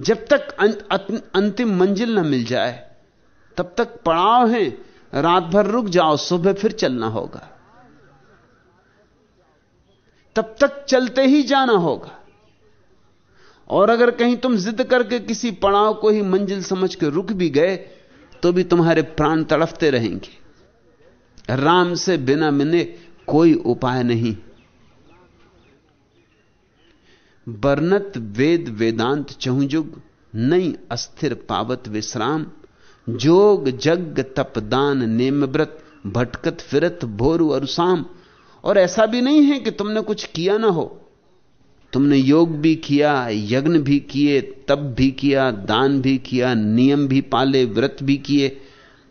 जब तक अं-, अंतिम मंजिल न मिल जाए तब तक पड़ाव है। रात भर रुक जाओ सुबह फिर चलना होगा। तब तक चलते ही जाना होगा। और अगर कहीं तुम जिद करके किसी पड़ाव को ही मंजिल समझ के रुक भी गए तो भी तुम्हारे प्राण तड़फते रहेंगे। राम से बिना मिले कोई उपाय नहीं। बरनत वेद वेदांत चहुजुग नई अस्थिर पावत विश्राम। जोग जग तप तपदान नेमव्रत भटकत फिरत भोरु और शाम और ऐसा भी नहीं है कि तुमने कुछ किया ना हो। तुमने योग भी किया, यज्ञ भी किए, तप भी किया, दान भी किया, नियम भी पाले, व्रत भी किए,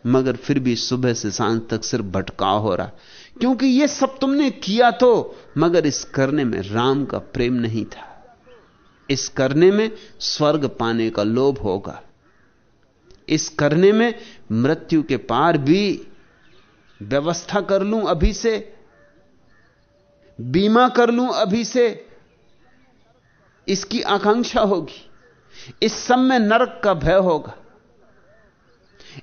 मगर फिर भी सुबह से साँझ तक सिर्फ़ भटकाव हो रहा। क्योंकि यह सब तुमने किया तो मगर इस करने में राम का प्रेम नहीं था। इस करने में स्वर्ग पाने का लोभ होगा। इस करने में मृत्यु के पार भी व्यवस्था कर लूँ अभी से, बीमा कर लूँ अभी से इसकी आकांक्षा होगी। इस में नरक का भय होगा।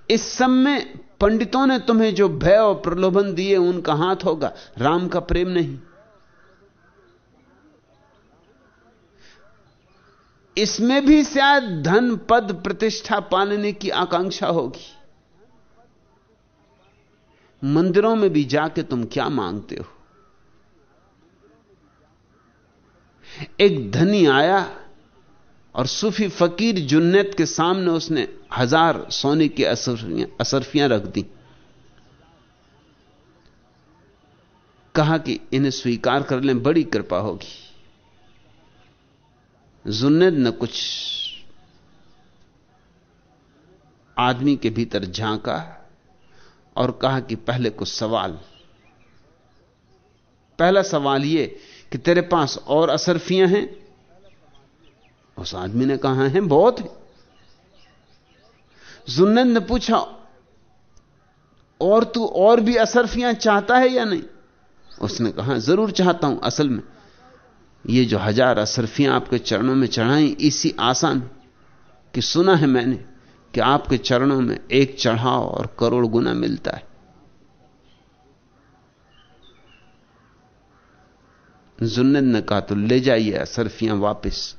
इस में पंडितों ने तुम्हें जो भय और प्रलोभन दिए, उनका हाथ होगा। राम का प्रेम नहीं। इसमें भी शायद धन पद प्रतिष्ठा पाने की आकांक्षा होगी। मंदिरों में भी जाके तुम क्या मांगते हो? एक धनी आया और सूफी फकीर जुन्नत के सामने उसने हज़ार सोने की असरफियाँ रख दी। कहा कि इन्हें स्वीकार कर लें, बड़ी कृपा होगी। जुन्नत ने कुछ आदमी के भीतर झांका और कहा कि पहले कुछ सवाल। पहला सवाल यह कि तेरे पास और असरफियाँ हैं? उस आदमी ने कहा, है बहुत। है जुन्नद ने पूछा, और तू और भी असरफियाँ चाहता है या नहीं? उसने कहा, ज़रूर चाहता हूँ, असल में। ये जो हज़ार असरफियाँ आपके चरणों में चढ़ाई, इसी आसान कि सुना है मैंने कि आपके चरणों में एक चढ़ाव और करोड़ गुना मिलता है। जुन्नद ने कहा तो ले जाइए असरफियाँ वापस।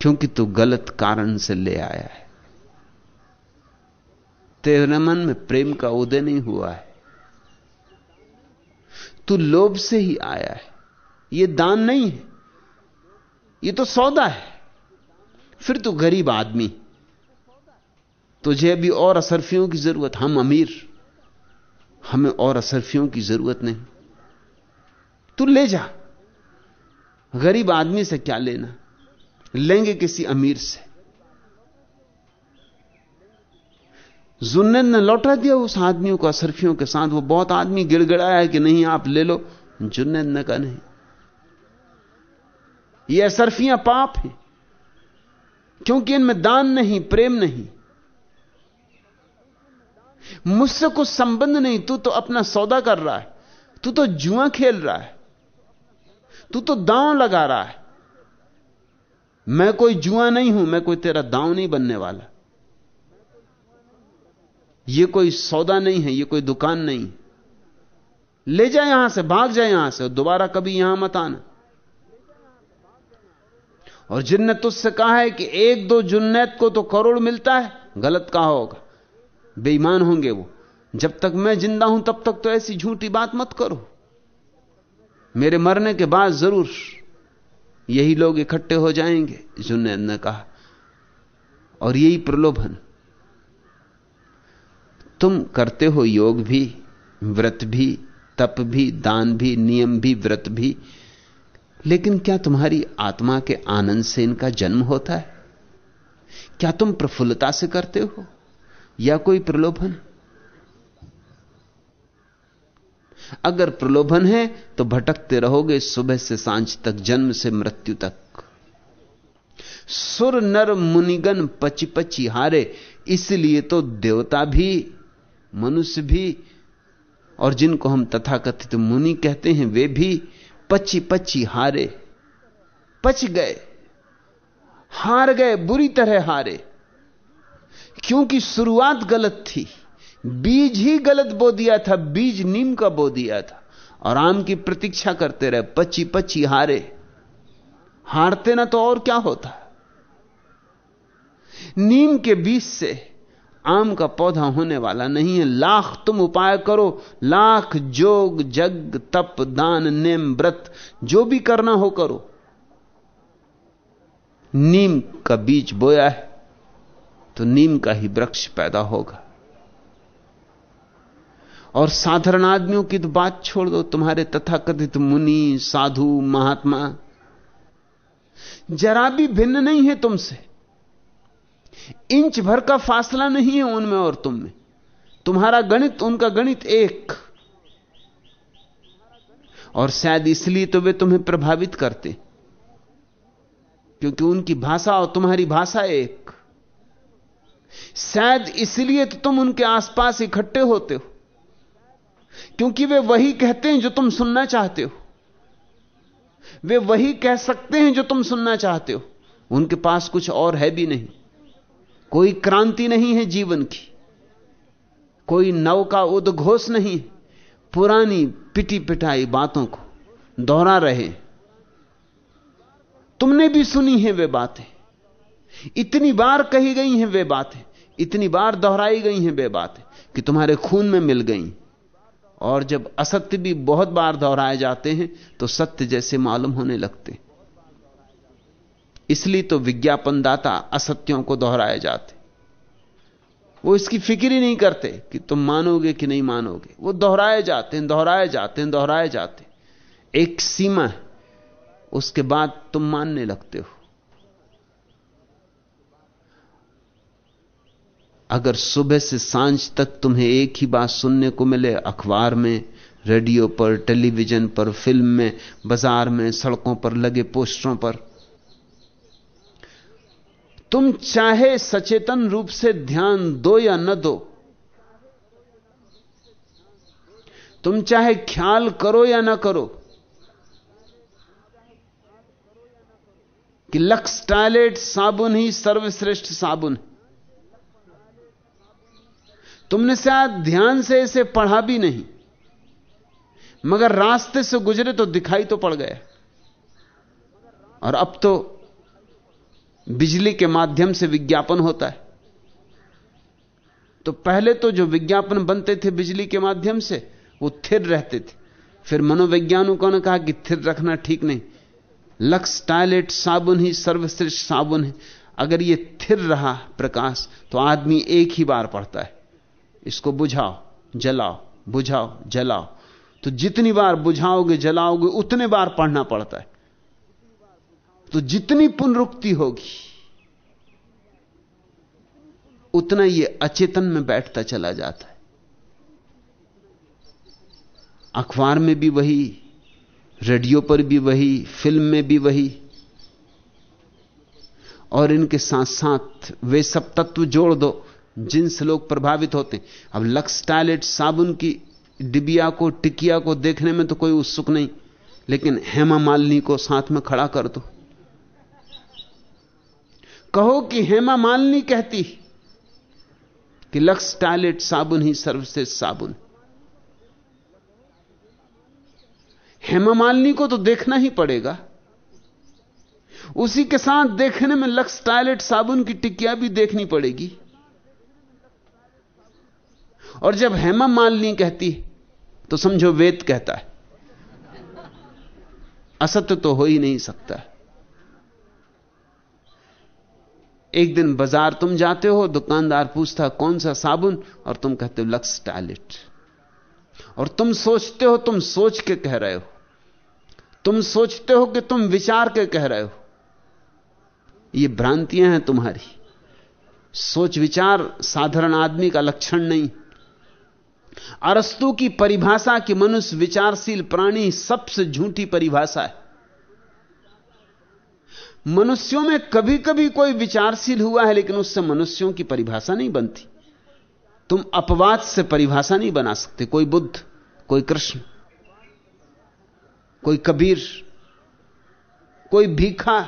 क्योंकि तू गलत कारण से ले आया है। तेरे मन में प्रेम का उदय नहीं हुआ है। तू लोभ से ही आया है। यह दान नहीं है। यह तो सौदा है। फिर तू गरीब आदमी। तुझे अभी और असरफियों की ज़रूरत, हम अमीर। हमें और असरफियों की ज़रूरत नहीं। तू ले जा। गरीब आदमी से क्या लेना? लेंगे किसी अमीर से। जुन्नद ने लौटा दिया उस आदमियों को असरफियों के साथ। वो बहुत आदमी गिड़गिड़ाया कि नहीं, आप ले लो। जुन्नद ने कहा, नहीं। ये असरफियाँ पाप हैं। क्योंकि इनमें दान नहीं, प्रेम नहीं। मुझसे कुछ संबंध नहीं, तू तो अपना सौदा कर रहा है। तू तो जुआ खेल रहा है। तू तो दांव लगा रहा है। मैं कोई जुआ नहीं हूँ, मैं कोई तेरा दांव नहीं बनने वाला। यह कोई सौदा नहीं है यह कोई दुकान नहीं। ले जाए यहाँ से, भाग जाए यहाँ से दोबारा कभी यहाँ मत आना। और जिन्ने तुझसे कहा है कि एक दो जुन्नैत को तो करोड़ मिलता है, गलत कहा होगा। बेईमान होंगे वो। जब तक मैं ज़िंदा हूँ, तब तक तो ऐसी झूठी बात मत करो। मेरे मरने के बाद ज़रूर यही लोग इकट्ठे हो जाएँगे जुन्नैद ने कहा। और यही प्रलोभन। तुम करते हो योग भी, व्रत भी, तप भी, दान भी, नियम भी, व्रत भी। लेकिन क्या तुम्हारी आत्मा के आनंद से इनका जन्म होता है? क्या तुम प्रफुल्लता से करते हो? या कोई प्रलोभन? अगर प्रलोभन है तो भटकते रहोगे सुबह से साँझ तक, जन्म से मृत्यु तक। सुर नर मुनिगन पची पची हारे, इसलिए तो देवता भी, मनुष्य भी, और जिनको हम तथाकथित मुनि कहते हैं, वे भी पची पची हारे। पच गए, हार गए, बुरी तरह हारे। क्योंकि शुरुआत गलत थी, बीज ही गलत बो दिया था, बीज नीम का बो दिया था। और आम की प्रतीक्षा करते रहे, पची पची हारे। हारते ना तो और क्या होता? नीम के बीज से आम का पौधा होने वाला नहीं है। लाख तुम उपाय करो, लाख जोग, जग, तप, दान, नेम, व्रत, जो भी करना हो करो। नीम का बीज बोया है। तो नीम का ही वृक्ष पैदा होगा। और साधारण आदमियों की तो बात छोड़ दो, तुम्हारे तथाकथित मुनि, साधु, महात्मा। जरा भी भिन्न नहीं है तुमसे। इंच भर का फासला नहीं है उनमें और तुम में तुम्हारा गणित, उनका गणित एक। और शायद इसलिए तो वे तुम्हें प्रभावित करते, क्योंकि उनकी भाषा और तुम्हारी भाषा एक। शायद इसलिए तो तुम उनके आसपास इकट्ठे होते हो। क्योंकि वे वही कहते हैं जो तुम सुनना चाहते हो। वे वही कह सकते हैं जो तुम सुनना चाहते हो। उनके पास कुछ और है भी नहीं। कोई क्रांति नहीं है जीवन की। कोई नव का उद्घोष नहीं पुरानी पिटी पिटाई बातों को दोहरा रहे तुमने भी सुनी है वे बातें। इतनी बार कही गई हैं वे बातें, इतनी बार दोहराई गई हैं वे बातें कि तुम्हारे खून में मिल गई। और जब असत्य भी बहुत बार दोहराए जाते हैं तो सत्य जैसे मालूम होने लगते। इसलिए तो विज्ञापनदाता असत्यों को दोहराए जाते। वो इसकी फ़िक्र ही नहीं करते कि तुम मानोगे कि नहीं मानोगे। वो दोहराए जाते हैं, दोहराए जाते हैं, दोहराए जाते हैं। एक सीमा है, उसके बाद तुम मानने लगते हो। अगर सुबह से साँझ तक तुम्हें एक ही बात सुनने को मिले, अखबार में, रेडियो पर, टेलीविज़न पर, फ़िल्म में, बाज़ार में, सड़कों पर, लगे पोस्टरों पर, तुम चाहे सचेतन रूप से ध्यान दो या न दो, तुम चाहे ख्याल करो या ना करो, कि लक्स टॉयलेट, साबुन ही सर्वश्रेष्ठ साबुन तुमने शायद ध्यान से इसे पढ़ा भी नहीं, मगर रास्ते से गुजरे तो दिखाई तो पड़ गया और अब तो बिजली के माध्यम से विज्ञापन होता है। तो पहले तो जो विज्ञापन बनते थे बिजली के माध्यम से, वो थिर रहते थे। फिर मनोवैज्ञानिकों ने कहा कि थिर रखना ठीक नहीं। लक्स टॉयलेट साबुन ही सर्वश्रेष्ठ साबुन है। अगर ये थिर रहा प्रकाश तो आदमी एक ही बार पढ़ता है। इसको बुझाओ, जलाओ बुझाओ, जलाओ। तो जितनी बार बुझाओगे, जलाओगे, उतने बार पढ़ना पड़ता है। तो जितनी पुनरुक्ति होगी, उतना यह अचेतन में बैठता चला जाता है। अखबार में भी वही, रेडियो पर भी वही, फ़िल्म में भी वही। और इनके साथ साथ वे सब तत्व जोड़ दो। जिनसे लोग प्रभावित होते अब लक्स टॉयलेट साबुन की डिबिया को, टिकिया को देखने में तो कोई उत्सुक नहीं। लेकिन हेमा मालिनी को साथ में खड़ा कर दो। कहो कि हेमा मालिनी कहती कि लक्स टॉयलेट साबुन ही सर्वश्रेष्ठ साबुन हेमा मालिनी को तो देखना ही पड़ेगा। उसी के साथ देखने में लक्स टॉयलेट साबुन की टिकिया भी देखनी पड़ेगी। और जब हेमा मालिनी कहती तो समझो वेद कहता है। असत्य तो हो ही नहीं सकता। एक दिन बाज़ार तुम जाते हो, दुकानदार पूछता, कौन सा साबुन? और तुम कहते हो, लक्स टॉयलेट और तुम सोचते हो, तुम सोच के कह रहे हो। तुम सोचते हो कि तुम विचार के कह रहे हो। ये भ्रांतियाँ हैं तुम्हारी। सोच विचार साधारण आदमी का लक्षण नहीं। अरस्तु की परिभाषा कि मनुष्य विचारशील प्राणी सबसे झूठी परिभाषा है। मनुष्यों में कभी कभी कोई विचारशील हुआ है, लेकिन उससे मनुष्यों की परिभाषा नहीं बनती। तुम अपवाद से परिभाषा नहीं बना सकते। कोई बुद्ध, कोई कृष्ण, कोई कबीर, कोई भीखा।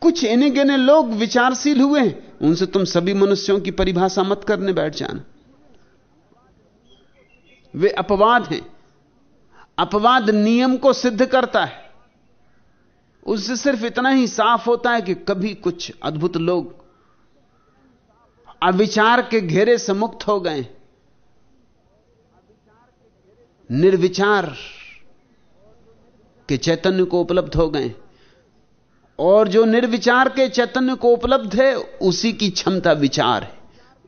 कुछ इन्हें गिने लोग विचारशील हुए हैं। उनसे तुम सभी मनुष्यों की परिभाषा मत करने बैठ जाना। वे अपवाद हैं। अपवाद नियम को सिद्ध करता है। उससे सिर्फ़ इतना ही साफ़ होता है कि कभी कुछ अद्भुत लोग अविचार के घेरे से मुक्त हो गए। निर्विचार के चैतन्य को उपलब्ध हो गए। और जो निर्विचार के चैतन्य को उपलब्ध है, उसी की क्षमता विचार है।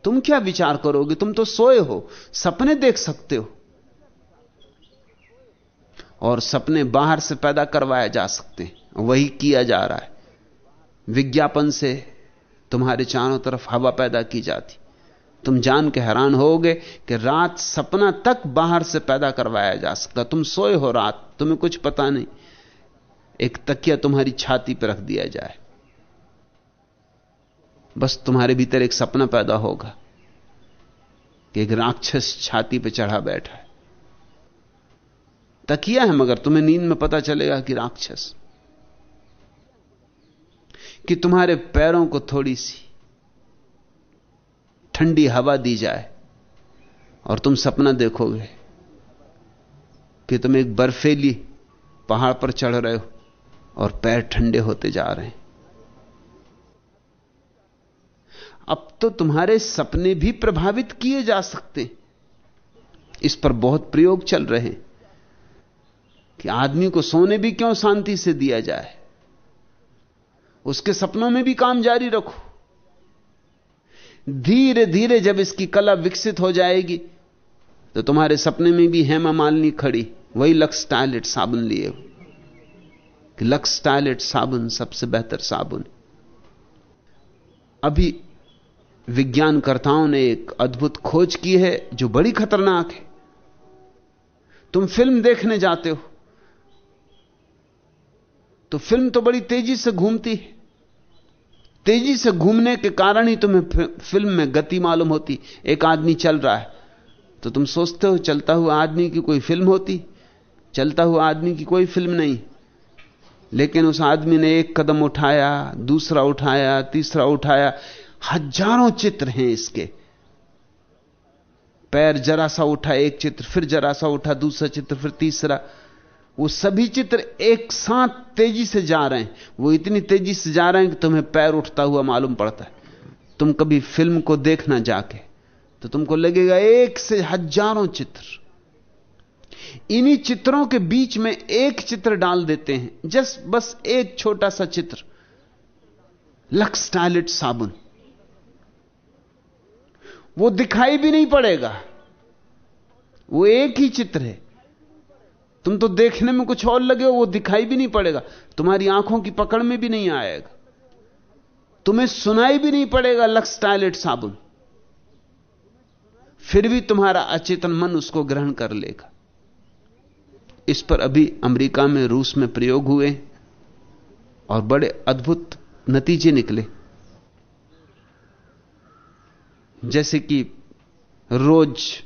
तुम क्या विचार करोगे? तुम तो सोए हो, सपने देख सकते हो। और सपने बाहर से पैदा करवाए जा सकते हैं, वही किया जा रहा है। विज्ञापन से तुम्हारे चारों तरफ़ हवा पैदा की जाती। तुम जान के हैरान होगे कि रात सपना तक बाहर से पैदा करवाया जा सकता। तुम सोए हो रात, तुम्हें कुछ पता नहीं। एक तकिया तुम्हारी छाती पर रख दिया जाए। बस तुम्हारे भीतर एक सपना पैदा होगा कि एक राक्षस छाती पर चढ़ा बैठा है। तकिया है मगर तुम्हें नींद में पता चलेगा कि राक्षस, कि तुम्हारे पैरों को थोड़ी सी ठंडी हवा दी जाए और तुम सपना देखोगे कि तुम एक बर्फेली पहाड़ पर चढ़ रहे हो। और पैर ठंडे होते जा रहे हैं। अब तो तुम्हारे सपने भी प्रभावित किए जा सकते इस पर बहुत प्रयोग चल रहे हैं कि आदमी को सोने भी क्यों शांति से दिया जाए? उसके सपनों में भी काम जारी रखो। धीरे धीरे जब इसकी कला विकसित हो जाएगी तो तुम्हारे सपने में भी हेमा मालनी खड़ी, वही लक्स टॉयलेट साबुन लिए कि लक्स टॉयलेट साबुन सबसे बेहतर साबुन। अभी विज्ञानकर्ताओं ने एक अद्भुत खोज की है जो बड़ी खतरनाक है। तुम फ़िल्म देखने जाते हो। तो फ़िल्म तो बड़ी तेज़ी से घूमती है। तेज़ी से घूमने के कारण ही तुम्हें फ़िल्म में गति मालूम होती। एक आदमी चल रहा है। तो तुम सोचते हो, चलता हुआ आदमी की कोई फ़िल्म होती? चलता हुआ आदमी की कोई फ़िल्म नहीं। लेकिन उस आदमी ने एक कदम उठाया, दूसरा उठाया, तीसरा उठाया। हज़ारों चित्र हैं इसके। पैर जरा सा उठा, एक चित्र, फिर जरा सा उठा, दूसरा चित्र, फिर तीसरा। वो सभी चित्र एक साथ तेज़ी से जा रहे हैं। वो इतनी तेज़ी से जा रहे हैं कि तुम्हें पैर उठता हुआ मालूम पड़ता है। तुम कभी फ़िल्म को देखना जाके तो तुमको लगेगा एक से हज़ारों चित्र। इन्हीं चित्रों के बीच में एक चित्र डाल देते हैं। जस्ट बस एक छोटा सा चित्र। लक्स टॉयलेट साबुन। वो दिखाई भी नहीं पड़ेगा। वो एक ही चित्र है। तुम तो देखने में कुछ और लगे हो, वो दिखाई भी नहीं पड़ेगा। तुम्हारी आँखों की पकड़ में भी नहीं आएगा। तुम्हें सुनाई भी नहीं पड़ेगा लक्स टॉयलेट साबुन। फिर भी तुम्हारा अचेतन मन उसको ग्रहण कर लेगा। इस पर अभी अमेरिका में, रूस में प्रयोग हुए और बड़े अद्भुत नतीजे निकले। जैसे कि रोज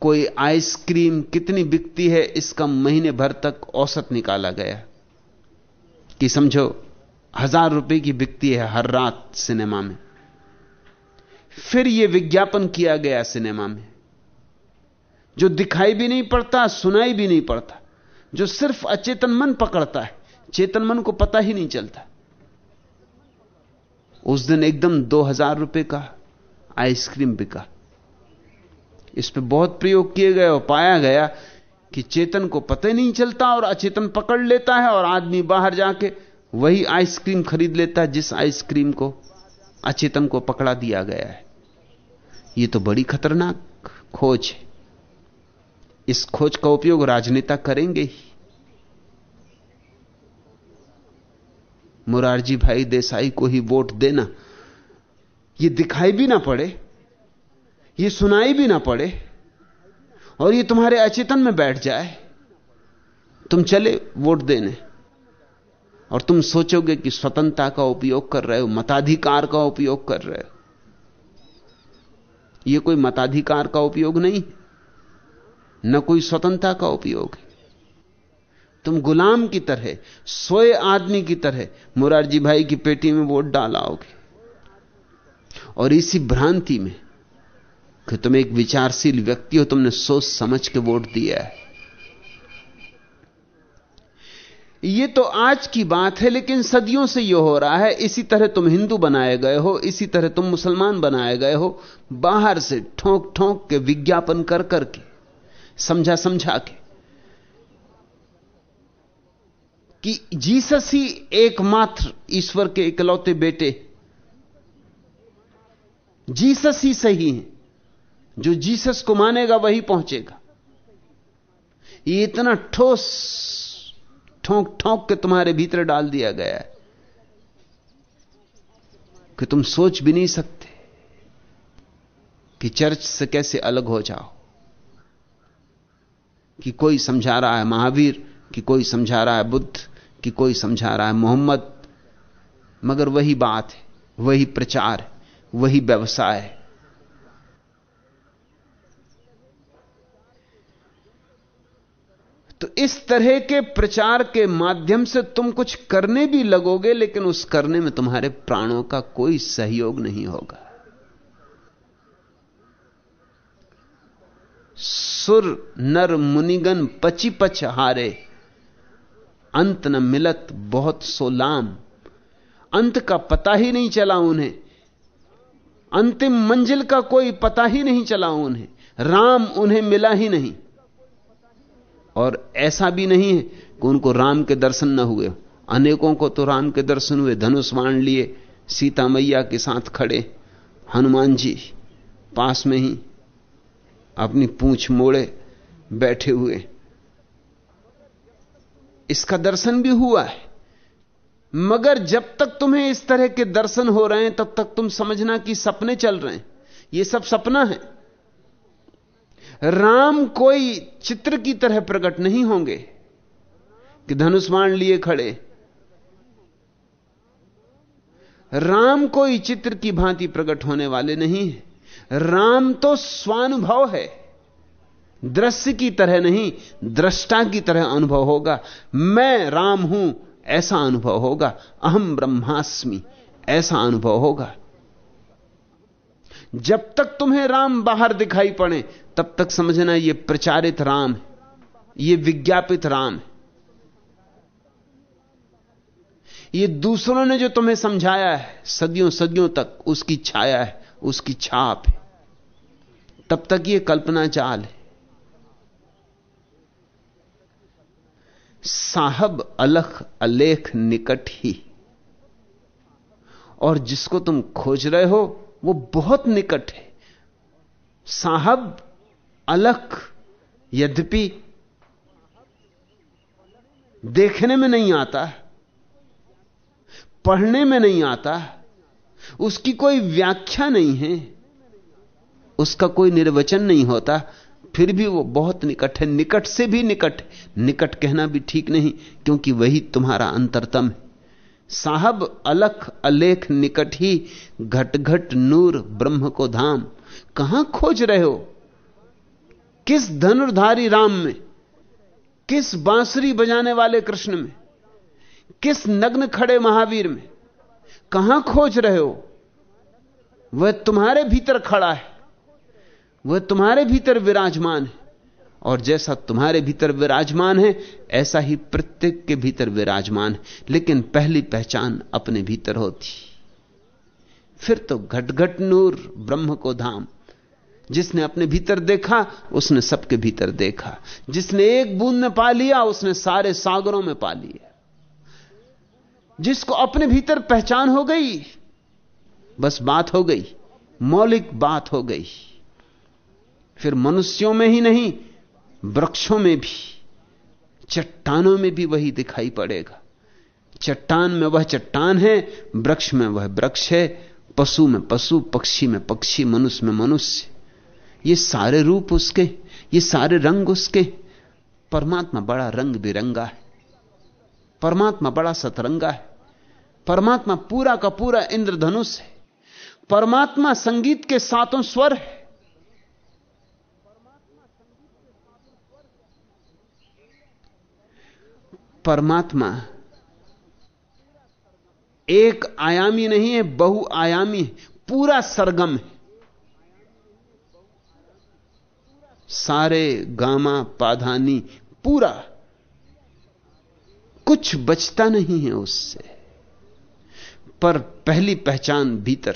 कोई आइसक्रीम कितनी बिकती है, इसका महीने भर तक औसत निकाला गया। कि समझो, हज़ार रुपए की बिकती है हर रात सिनेमा में। फिर यह विज्ञापन किया गया सिनेमा में। जो दिखाई भी नहीं पड़ता, सुनाई भी नहीं पड़ता, जो सिर्फ़ अचेतन मन पकड़ता है, चेतन मन को पता ही नहीं चलता। उस दिन एकदम दो हज़ार रुपए का आइसक्रीम बिका। इस पर बहुत प्रयोग किए गए और पाया गया कि चेतन को पता ही नहीं चलता और अचेतन पकड़ लेता है और आदमी बाहर जाके वही आइसक्रीम खरीद लेता है, जिस आइसक्रीम को अचेतन को पकड़ा दिया गया है। यह तो बड़ी खतरनाक खोज है। इस खोज का उपयोग राजनेता करेंगे ही। मुरारजी भाई देसाई को ही वोट देना यह दिखाई भी ना पड़े, ये सुनाई भी ना पड़े, और ये तुम्हारे अचेतन में बैठ जाए। तुम चले वोट देने, और तुम सोचोगे कि स्वतंत्रता का उपयोग कर रहे हो, मताधिकार का उपयोग कर रहे हो। यह कोई मताधिकार का उपयोग नहीं। न कोई स्वतंत्रता का उपयोग है। तुम गुलाम की तरह, सोए आदमी की तरह मुरारजी भाई की पेटी में वोट डालाओगे। और इसी भ्रांति में कि तुम एक विचारशील व्यक्ति हो, तुमने सोच समझ के वोट दिया है। यह तो आज की बात है, लेकिन सदियों से यह हो रहा है। इसी तरह तुम हिंदू बनाए गए हो, इसी तरह तुम मुसलमान बनाए गए हो, बाहर से ठोंक ठोंक के विज्ञापन कर करके समझा समझा के कि जीसस ही एकमात्र ईश्वर के इकलौते बेटे जीसस ही सही है। जो जीसस को मानेगा वही पहुंचेगा। ये इतना ठोस, ठोंक ठोंक के तुम्हारे भीतर डाल दिया गया है कि तुम सोच भी नहीं सकते कि चर्च से कैसे अलग हो जाओ। कि कोई समझा रहा है महावीर, कि कोई समझा रहा है बुद्ध, कि कोई समझा रहा है मोहम्मद। मगर वही बात है, वही प्रचार है, वही व्यवसाय है। तो इस तरह के प्रचार के माध्यम से तुम कुछ करने भी लगोगे, लेकिन उस करने में तुम्हारे प्राणों का कोई सहयोग नहीं होगा। सुर नर मुनिगन पची पच हारे। अंत न मिलत बहुत सोलाम अंत का पता ही नहीं चला उन्हें। अंतिम मंजिल का कोई पता ही नहीं चला उन्हें। राम उन्हें मिला ही नहीं। और ऐसा भी नहीं है कि उनको राम के दर्शन न हुए। अनेकों को तो राम के दर्शन हुए। धनुष बाण लिए सीता मैया के साथ खड़े। हनुमान जी, पास में ही। अपनी पूछ मोड़े बैठे हुए। इसका दर्शन भी हुआ है। मगर जब तक तुम्हें इस तरह के दर्शन हो रहे हैं, तब तक तुम समझना कि सपने चल रहे हैं। ये सब सपना है। राम कोई चित्र की तरह प्रकट नहीं होंगे कि धनुष लिए खड़े। राम कोई चित्र की भांति प्रकट होने वाले नहीं है। राम तो स्वानुभव है। दृश्य की तरह नहीं, दृष्टा की तरह अनुभव होगा। मैं राम हूँ, ऐसा अनुभव होगा। अहम ब्रह्मास्मि, ऐसा अनुभव होगा। जब तक तुम्हें राम बाहर दिखाई पड़े, तब तक समझना यह प्रचारित राम है यह विज्ञापित राम है। ये दूसरों ने जो तुम्हें समझाया है सदियों सदियों तक उसकी छाया है। उसकी छाप है। तब तक ये कल्पना चाल है। साहब अलख अलेख निकट ही। और जिसको तुम खोज रहे हो, वो बहुत निकट है। साहब अलख, यद्यपि देखने में नहीं आता, पढ़ने में नहीं आता उसकी कोई व्याख्या नहीं है। उसका कोई निर्वचन नहीं होता। फिर भी वो बहुत निकट है। निकट से भी निकट निकट कहना भी ठीक नहीं, क्योंकि वही तुम्हारा अंतरतम है। साहब, अलख, अलेख, निकट ही, घट घट नूर, ब्रह्म को धाम। कहाँ खोज रहे हो? किस धनुर्धारी राम में? किस बांसुरी बजाने वाले कृष्ण में? किस नग्न खड़े महावीर में? कहाँ खोज रहे हो? वह तुम्हारे भीतर खड़ा है। वह तुम्हारे भीतर विराजमान है। और जैसा तुम्हारे भीतर विराजमान है, ऐसा ही प्रत्येक के भीतर विराजमान है। लेकिन पहली पहचान अपने भीतर होती। फिर तो घटघट नूर ब्रह्म को धाम। जिसने अपने भीतर देखा, उसने सबके भीतर देखा। जिसने एक बूंद में पा लिया, उसने सारे सागरों में पा लिया। जिसको अपने भीतर पहचान हो गई, बस बात हो गई, मौलिक बात हो गई। फिर मनुष्यों में ही नहीं, वृक्षों में भी, चट्टानों में भी वही दिखाई पड़ेगा। चट्टान में वह चट्टान है, वृक्ष में वह वृक्ष है, पशु में पशु, पक्षी में पक्षी, मनुष्य में मनुष्य। ये सारे रूप उसके, ये सारे रंग उसके। परमात्मा बड़ा रंग बिरंगा है। परमात्मा बड़ा सतरंगा है। परमात्मा पूरा का पूरा इंद्रधनुष है। परमात्मा संगीत के सातों स्वर है। परमात्मा एक आयामी नहीं है बहुआयामी है, पूरा सरगम है। सारे गामा पाधानी पूरा। कुछ बचता नहीं है उससे। पर पहली पहचान भीतर।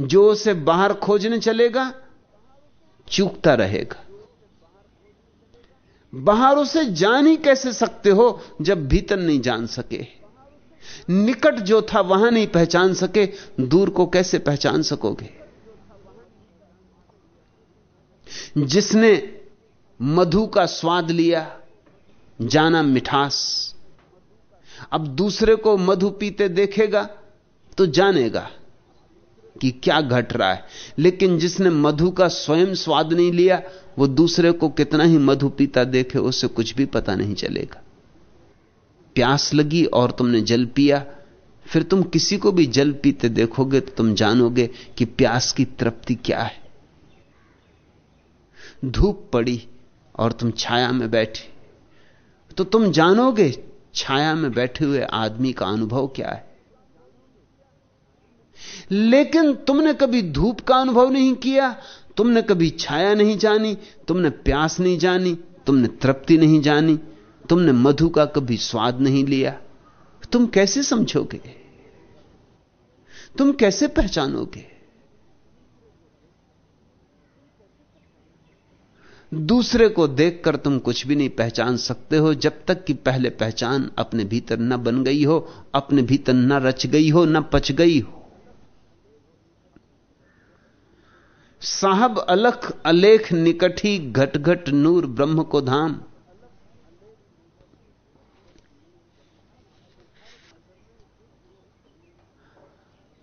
जो उसे बाहर खोजने चलेगा, चूकता रहेगा। बाहर उसे जान ही कैसे सकते हो जब भीतर नहीं जान सके? निकट जो था वहाँ नहीं पहचान सके, दूर को कैसे पहचान सकोगे? जिसने मधु का स्वाद लिया जाना मिठास। अब दूसरे को मधु पीते देखेगा तो जानेगा कि क्या घट रहा है। लेकिन जिसने मधु का स्वयं स्वाद नहीं लिया, वो दूसरे को कितना ही मधु पीता देखे, उसे कुछ भी पता नहीं चलेगा। प्यास लगी और तुमने जल पिया, फिर तुम किसी को भी जल पीते देखोगे तो तुम जानोगे कि प्यास की तृप्ति क्या है। धूप पड़ी और तुम छाया में बैठे। तो तुम जानोगे छाया में बैठे हुए आदमी का अनुभव क्या है? लेकिन तुमने कभी धूप का अनुभव नहीं किया, तुमने कभी छाया नहीं जानी, तुमने प्यास नहीं जानी, तुमने तृप्ति नहीं जानी, तुमने मधु का कभी स्वाद नहीं लिया। तुम कैसे समझोगे? तुम कैसे पहचानोगे? दूसरे को देखकर तुम कुछ भी नहीं पहचान सकते हो, जब तक कि पहले पहचान अपने भीतर न बन गई हो, अपने भीतर न रच गई हो, न पच गई हो। साहब अलख अलेख निकटी घट घट नूर ब्रह्म को धाम।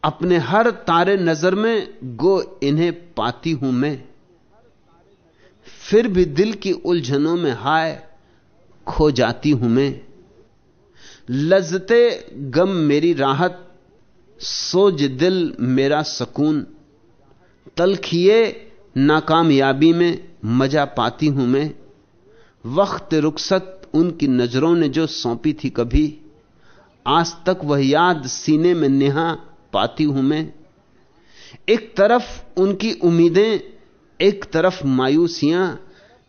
अपने हर तारे नज़र में गो इन्हें पाती हूँ मैं। फिर भी दिल की उलझनों में हाय खो जाती हूँ मैं। लजते गम मेरी राहत, सोज दिल मेरा सकून। तलखिए नाकामयाबी में मज़ा पाती हूँ मैं। वक्त रुखसत उनकी नज़रों ने जो सौंपी थी कभी। आज तक वह याद सीने में नेहा पाती हूँ मैं। एक तरफ़ उनकी उम्मीदें एक तरफ़ मायूसियाँ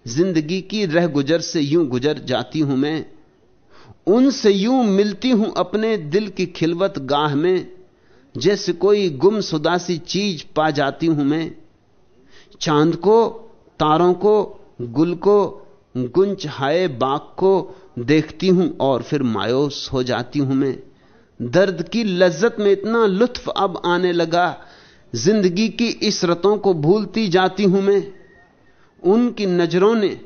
ज़िंदगी की रह गुजर से यूँ गुजर जाती हूँ मैं, उनसे यूँ मिलती हूँ अपने दिल की खिलवत गाह में, जैसे कोई गुम सुदासी चीज़ पा जाती हूँ मैं। चाँद को, तारों को, गुल को, गुंज हाय बाग को देखती हूँ और फिर मायूस हो जाती हूँ मैं। दर्द की लज्जत में इतना लुत्फ अब आने लगा ज़िंदगी की इसरतों को भूलती जाती हूँ मैं। उनकी नज़रों ने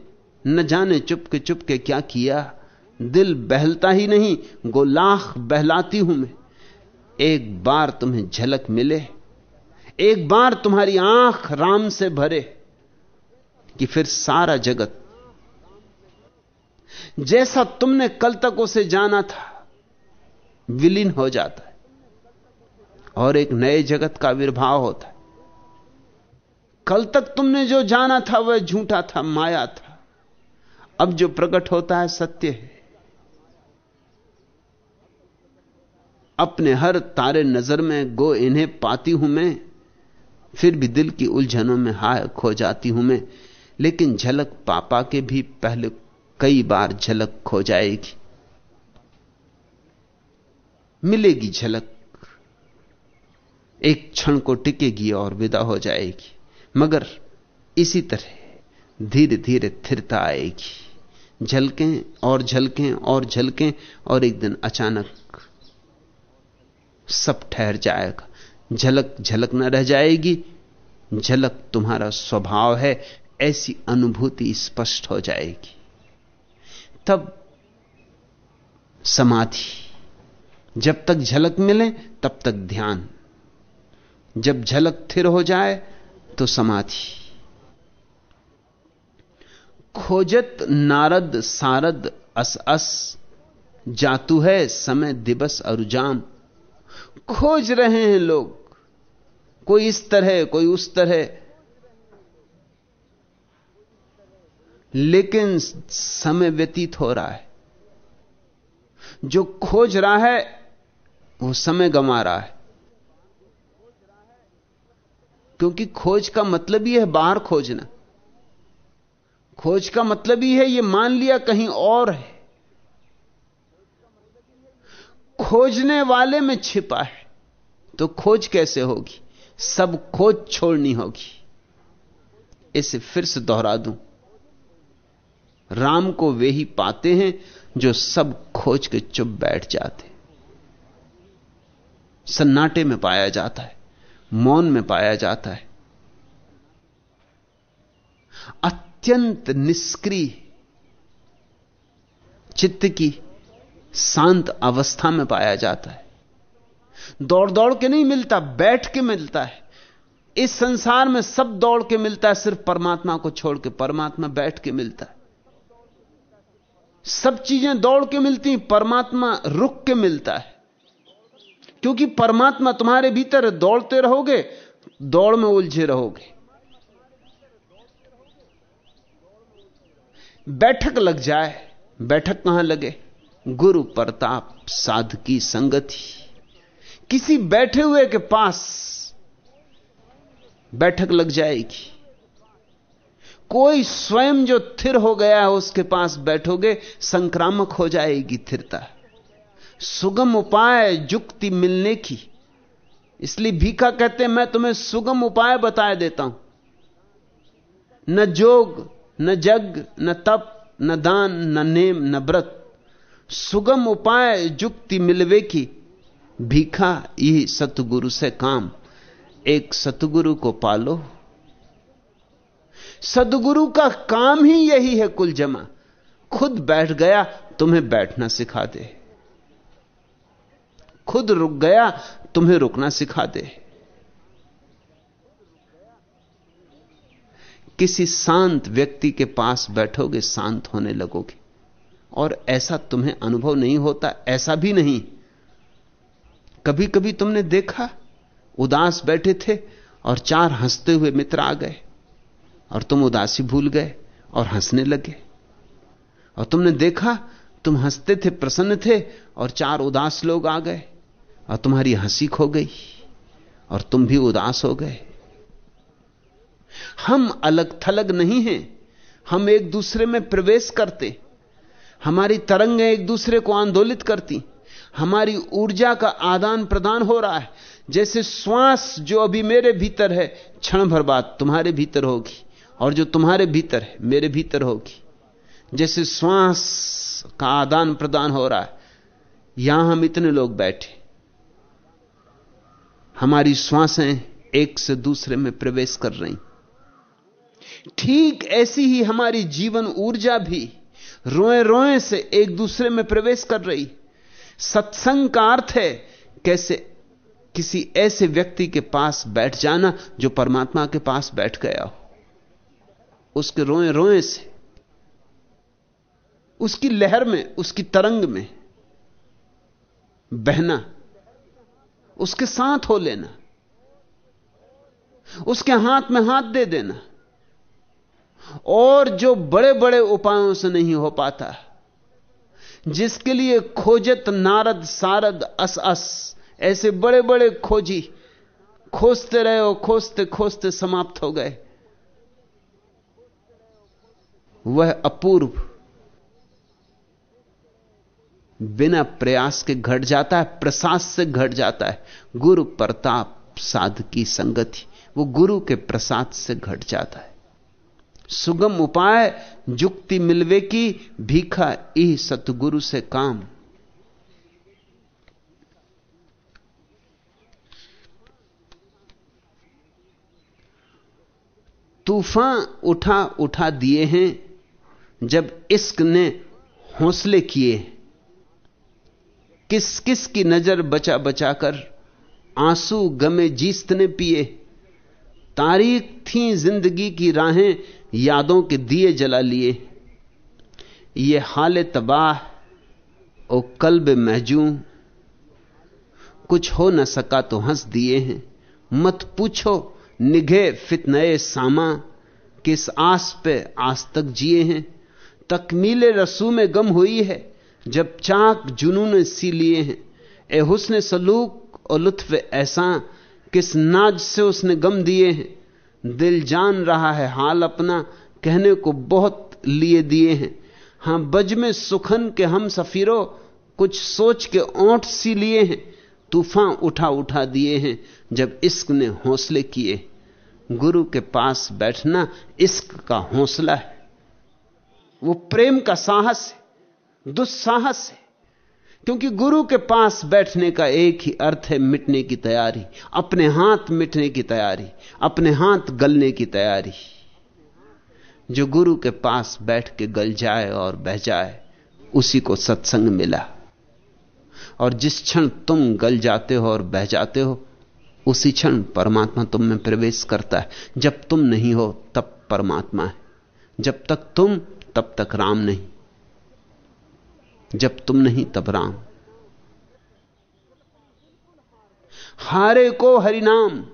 न जाने चुपके चुपके क्या किया। दिल बहलता ही नहीं, गोलाख बहलाती हूँ मैं। एक बार तुम्हें झलक मिले, एक बार तुम्हारी आँख राम से भरे कि फिर सारा जगत। जैसा तुमने कल तक उसे जाना था, विलीन हो जाता है। और एक नए जगत का आविर्भाव होता है। कल तक तुमने जो जाना था, वह झूठा था, माया था। अब जो प्रकट होता है, सत्य है। अपने हर तारे नज़र में, गो इन्हें पाती हूँ मैं। फिर भी दिल की उलझनों में हाय खो जाती हूँ मैं। लेकिन झलक पापा के भी पहले कई बार झलक खो जाएगी। मिलेगी झलक। एक क्षण को टिकेगी और विदा हो जाएगी। मगर इसी तरह धीरे धीरे थिरता आएगी। झलकें और झलकें और झलकें और एक दिन अचानक सब ठहर जाएगा। झलक झलक न रह जाएगी। झलक तुम्हारा स्वभाव है, ऐसी अनुभूति स्पष्ट हो जाएगी। तब समाधि। जब तक झलक मिले, तब तक ध्यान। जब झलक थिर हो जाए तो समाधि। खोजत नारद सारद अस अस, जातु है समय दिवस अरुजाम। खोज रहे हैं लोग, कोई इस तरह, कोई उस तरह। लेकिन समय व्यतीत हो रहा है। जो खोज रहा है, वो समय गंवा रहा है। क्योंकि खोज का मतलब ही है बाहर खोजना। खोज का मतलब ही है, ये मान लिया कहीं और है। खोजने वाले में छिपा है तो खोज कैसे होगी? सब खोज छोड़नी होगी। इसे फिर से दोहरा दूँ। राम को वे ही पाते हैं जो सब खोज के चुप बैठ जाते सन्नाटे में पाया जाता है। मौन में पाया जाता है। अत्यंत निष्क्रिय चित्त की शांत अवस्था में पाया जाता है। दौड़ दौड़ के नहीं मिलता, बैठ के मिलता है। इस संसार में सब दौड़ के मिलता है, सिर्फ़ परमात्मा को छोड़ के परमात्मा बैठ के मिलता है। सब चीज़ें दौड़ के मिलती परमात्मा रुक के मिलता है। क्योंकि परमात्मा तुम्हारे भीतर दौड़ते रहोगे, दौड़ में उलझे रहोगे। बैठक लग जाए, बैठक कहाँ लगे? गुरु प्रताप साध की संगति। किसी बैठे हुए के पास बैठक लग जाएगी। कोई स्वयं जो थिर हो गया है, उसके पास बैठोगे, संक्रामक हो जाएगी थिरता। सुगम उपाय जुक्ति मिलने की। इसलिए भीखा कहते हैं, मैं तुम्हें सुगम उपाय बताए देता हूँ। न जोग, न जग, न तप, न दान, न नेम, न व्रत। सुगम उपाय जुक्ति मिलवे की। भीखा यही सतगुरु से काम। एक सतगुरु को पालो। सदगुरु का काम ही यही है कुल जमा। खुद बैठ गया, तुम्हें बैठना सिखा दे। खुद रुक गया, तुम्हें रुकना सिखा दे। किसी शांत व्यक्ति के पास बैठोगे, शांत होने लगोगे। और ऐसा तुम्हें अनुभव नहीं होता, ऐसा भी नहीं। कभी कभी तुमने देखा, उदास बैठे थे और चार हँसते हुए मित्र आ गए, और तुम उदासी भूल गए और हंसने लगे। और तुमने देखा, तुम हँसते थे, प्रसन्न थे और चार उदास लोग आ गए। और तुम्हारी हँसी खो गई और तुम भी उदास हो गए। हम अलग थलग नहीं हैं। हम एक दूसरे में प्रवेश करते। हमारी तरंगें एक दूसरे को आंदोलित करती। हमारी ऊर्जा का आदान प्रदान हो रहा है। जैसे श्वास जो अभी मेरे भीतर है, क्षण भर बाद तुम्हारे भीतर होगी और जो तुम्हारे भीतर है, मेरे भीतर होगी। जैसे श्वास का आदान प्रदान हो रहा है। यहाँ हम इतने लोग बैठे। हमारी श्वासें एक से दूसरे में प्रवेश कर रही। ठीक ऐसी ही हमारी जीवन ऊर्जा भी रोए रोए से एक दूसरे में प्रवेश कर रही। सत्संग का अर्थ है कैसे किसी ऐसे व्यक्ति के पास बैठ जाना जो परमात्मा के पास बैठ गया हो। उसके रोए रोए से, उसकी लहर में, उसकी तरंग में बहना उसके साथ हो लेना। उसके हाथ में हाथ दे देना। और जो बड़े बड़े उपायों से नहीं हो पाता, जिसके लिए खोजत नारद सारद अस अस, ऐसे बड़े बड़े खोजी, खोजते रहे और खोजते खोजते समाप्त हो गए। वह अपूर्व बिना प्रयास के घट जाता है, प्रसाद से घट जाता है। गुरु प्रताप साध की संगति, वो गुरु के प्रसाद से घट जाता है। सुगम उपाय, जुक्ति मिलवे की, भीखा ई सतगुरु से काम। तूफ़ान उठा उठा दिए हैं, जब इश्क ने हौसले किए किस किस की नज़र बचा बचा कर आँसू गमे जीस्त ने पिए। तारीख थी ज़िंदगी की राहें यादों के दिए जला लिए। ये हाल तबाह ओ कल्ब महजू। कुछ हो न सका तो हंस दिए हैं। मत पूछो निघे फितनए सामा, किस आस पे आज तक जिए हैं। तकमीले रसू में गम हुई है। जब चाक जुनून सी लिए हैं। ए हुस्न सलूक और लुत्फ ऐसा, किस नाज से उसने गम दिए हैं। दिल जान रहा है हाल अपना, कहने को बहुत लिए दिए हैं। हाँ, बज में सुखन के हम सफीरो, कुछ सोच के ओंठ सी लिए हैं। तूफ़ान उठा उठा दिए हैं, जब इश्क ने हौसले किए। गुरु के पास बैठना इश्क का हौसला है। वो प्रेम का साहस है। दुस्साहस है। क्योंकि गुरु के पास बैठने का एक ही अर्थ है मिटने की तैयारी, अपने हाथ मिटने की तैयारी, अपने हाथ गलने की तैयारी। जो गुरु के पास बैठ के गल जाए और बह जाए, उसी को सत्संग मिला। और जिस क्षण तुम गल जाते हो और बह जाते हो, उसी क्षण परमात्मा तुम में प्रवेश करता है। जब तुम नहीं हो, तब परमात्मा है। जब तक तुम, तब तक राम नहीं। जब तुम नहीं तब राम। हारे को हरिनाम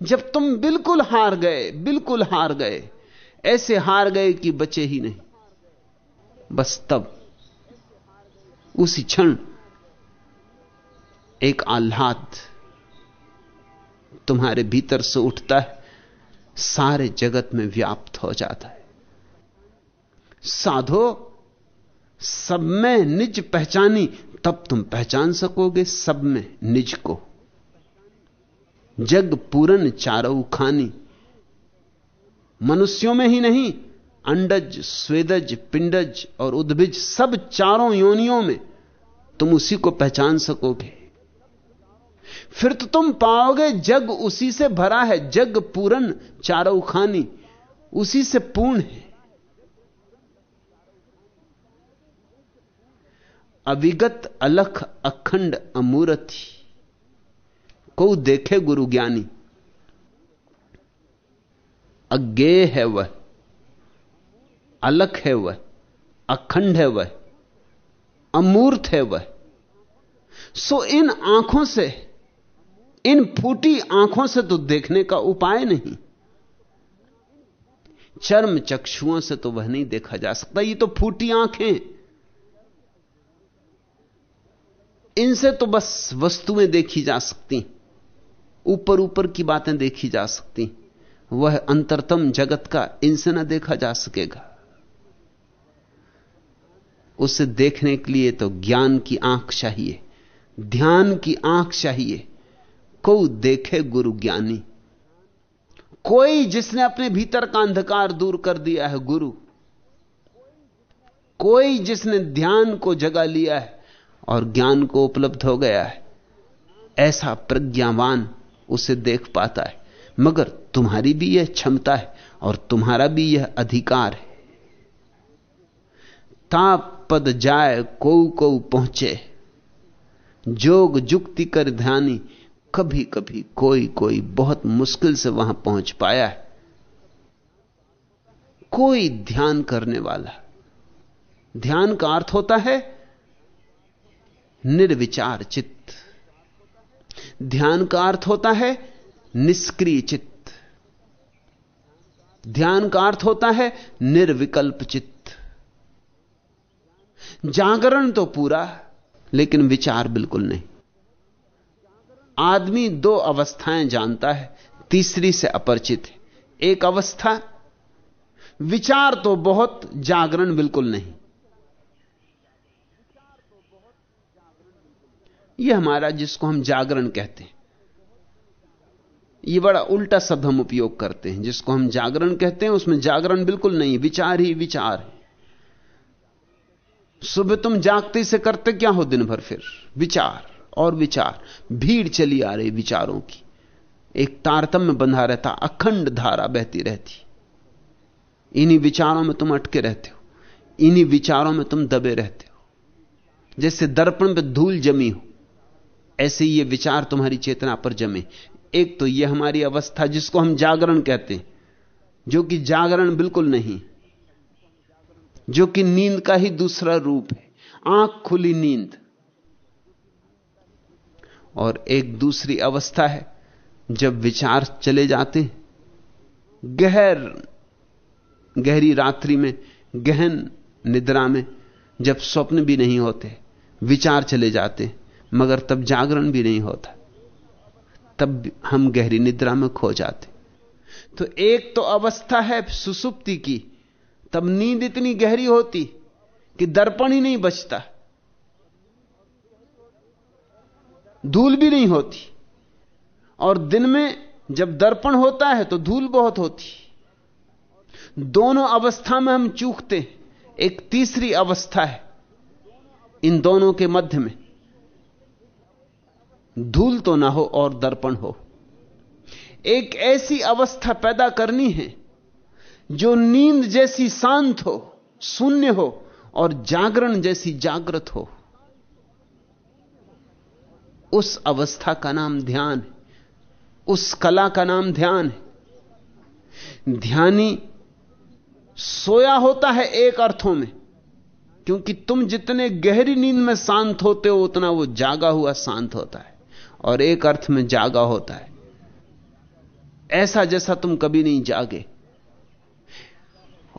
जब तुम बिल्कुल हार गए, बिल्कुल हार गए, ऐसे हार गए कि बचे ही नहीं। बस तब, उसी क्षण, एक आह्लाद तुम्हारे भीतर से उठता है, सारे जगत में व्याप्त हो जाता है। साधो सब में निज पहचानी, तब तुम पहचान सकोगे सब में निज को। जग पूरन चारऊ खानी। मनुष्यों में ही नहीं, अंडज, स्वेदज, पिंडज और उद्भिज सब चारों योनियों में तुम उसी को पहचान सकोगे। फिर तो तुम पाओगे जग उसी से भरा है, जग पूरन चारऊ खानी, उसी से पूर्ण है। अविगत अलख अखंड अमूरति को देखे गुरु ज्ञानी? अज्ञे है वह, अलख है वह, अखंड है वह, अमूर्त है वह। सो इन आँखों से, इन फूटी आँखों से तो देखने का उपाय नहीं। चर्म चक्षुओं से तो वह नहीं देखा जा सकता। ये तो फूटी आँखें इनसे तो बस वस्तुएँ देखी जा सकती ऊपर ऊपर की बातें देखी जा सकती वह अंतरतम जगत का इनसे ना देखा जा सकेगा। उसे देखने के लिए तो ज्ञान की आँख चाहिए। ध्यान की आँख चाहिए। को देखे गुरु ज्ञानी। कोई जिसने अपने भीतर का अंधकार दूर कर दिया है, गुरु। कोई जिसने ध्यान को जगा लिया है और ज्ञान को उपलब्ध हो गया है। ऐसा प्रज्ञावान उसे देख पाता है। मगर तुम्हारी भी यह क्षमता है और तुम्हारा भी यह अधिकार है। ताप पद जाए को को पहुँचे। जोग जुक्ति कर ध्यानी कभी कभी कोई कोई बहुत मुश्किल से वहाँ पहुँच पाया है। कोई ध्यान करने वाला। ध्यान का अर्थ होता है निर्विचार चित्त। ध्यान का अर्थ होता है निष्क्रिय चित्त। ध्यान का अर्थ होता है निर्विकल्प चित्त। जागरण तो पूरा, लेकिन विचार बिल्कुल नहीं। आदमी दो अवस्थाएँ जानता है, तीसरी से अपरिचित है। एक अवस्था, विचार तो बहुत, जागरण बिल्कुल नहीं। यह हमारा जिसको हम जागरण कहते हैं। यह बड़ा उल्टा शब्द हम उपयोग करते हैं। जिसको हम जागरण कहते हैं, उसमें जागरण बिल्कुल नहीं, विचार ही विचार है। सुबह तुम जागते से करते क्या हो दिन भर फिर? विचार, और विचार। भीड़ चली आ रही विचारों की। एक तारतम्य बंधा रहता, अखंड धारा बहती रहती। इन्हीं विचारों में तुम अटके रहते हो। इन्हीं विचारों में तुम दबे रहते हो। जैसे दर्पण पे धूल जमी हो। ऐसे ये विचार तुम्हारी चेतना पर जमे। एक तो यह हमारी अवस्था जिसको हम जागरण कहते हैं, जो कि जागरण बिल्कुल नहीं, जो कि नींद का ही दूसरा रूप है। आँख खुली नींद। और एक दूसरी अवस्था है, जब विचार चले जाते गहर, गहरी रात्रि में, गहन निद्रा में, जब स्वप्न भी नहीं होते, विचार चले जाते मगर तब जागरण भी नहीं होता। तब हम गहरी निद्रा में खो जाते। तो एक तो अवस्था है सुसुप्ति की। तब नींद इतनी गहरी होती कि दर्पण ही नहीं बचता। धूल भी नहीं होती। और दिन में जब दर्पण होता है तो धूल बहुत होती। दोनों अवस्था में हम चूकते एक तीसरी अवस्था है इन दोनों के मध्य में। धूल तो ना हो और दर्पण हो। एक ऐसी अवस्था पैदा करनी है, जो नींद जैसी शांत हो, शून्य हो और जागरण जैसी जागृत हो। उस अवस्था का नाम ध्यान है, उस कला का नाम ध्यान है। ध्यानी सोया होता है एक अर्थों में, क्योंकि तुम जितने गहरी नींद में शांत होते हो, उतना वो जागा हुआ शांत होता है। और एक अर्थ में जागा होता है। ऐसा जैसा तुम कभी नहीं जागे।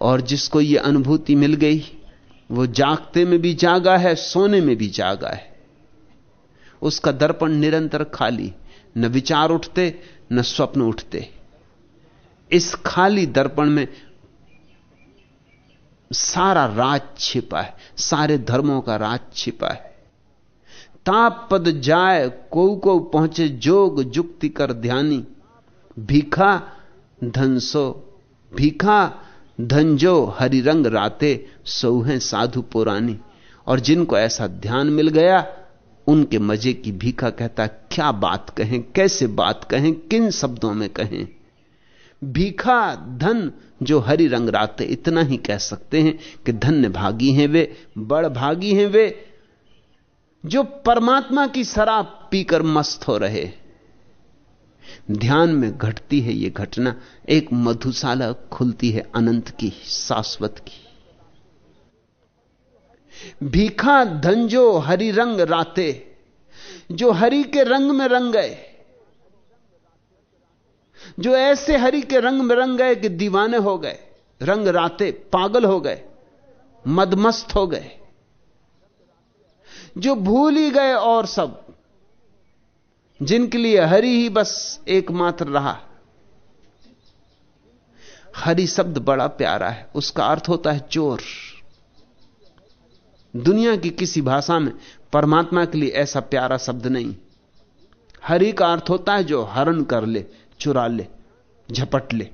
और जिसको यह अनुभूति मिल गई, वो जागते में भी जागा है, सोने में भी जागा है। उसका दर्पण निरंतर खाली, न विचार उठते, न स्वप्न उठते। इस खाली दर्पण में सारा राज छिपा है, सारे धर्मों का राज छिपा है। ताप पद जाए को को पहुँचे जोग जुक्ति कर ध्यानी। भीखा धनसो भीखा धनजो हरि रंग राते सौहें साधु पुरानी। और जिनको ऐसा ध्यान मिल गया, उनके मज़े की भीखा कहता, क्या बात कहें, कैसे बात कहें, किन शब्दों में कहें? भीखा धन जो हरि रंग राते इतना ही कह सकते हैं कि धन्य भागी हैं वे, बड़ भागी हैं वे जो परमात्मा की शराब पीकर मस्त हो रहे। ध्यान में घटती है यह घटना, एक मधुशाला खुलती है अनंत की, शाश्वत की। भीखा धंजो हरि रंग राते, जो हरि के रंग में रंग गए। जो ऐसे हरि के रंग में रंग गए कि दीवाने हो गए, रंग राते पागल हो गए, मदमस्त हो गए। जो भूल ही गए और सब, जिनके लिए हरि ही बस एकमात्र रहा। हरि शब्द बड़ा प्यारा है, उसका अर्थ होता है चोर। दुनिया की किसी भाषा में परमात्मा के लिए ऐसा प्यारा शब्द नहीं। हरि का अर्थ होता है जो हरण कर ले, चुरा ले, झपट ले।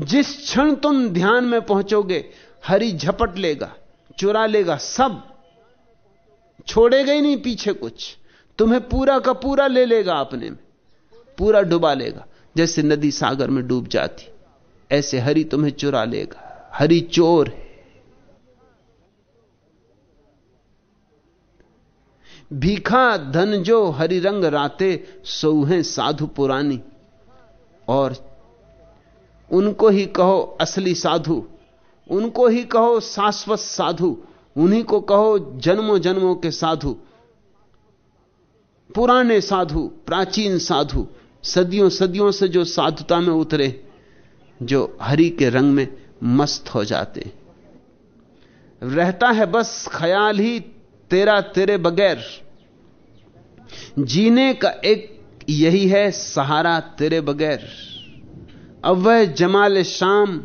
जिस क्षण तुम ध्यान में पहुंचोगे, हरि झपट लेगा, चुरा लेगा, सब छोड़ेगा ही नहीं पीछे कुछ। तुम्हें पूरा का पूरा ले लेगा अपने में। पूरा डुबा लेगा। जैसे नदी सागर में डूब जाती, ऐसे हरि तुम्हें चुरा लेगा। हरि चोर है। भीखा धन जो हरि रंग राते सौहें साधु पुरानी। और उनको ही कहो असली साधु, उनको ही कहो शाश्वत साधु। उन्हीं को कहो, जन्मों जन्मों के साधु। पुराने साधु, प्राचीन साधु, सदियों सदियों से जो साधुता में उतरे, जो हरि के रंग में मस्त हो जाते। रहता है बस ख्याल ही तेरा तेरे बगैर। जीने का एक यही है सहारा तेरे बगैर। अब वह जमाल शाम,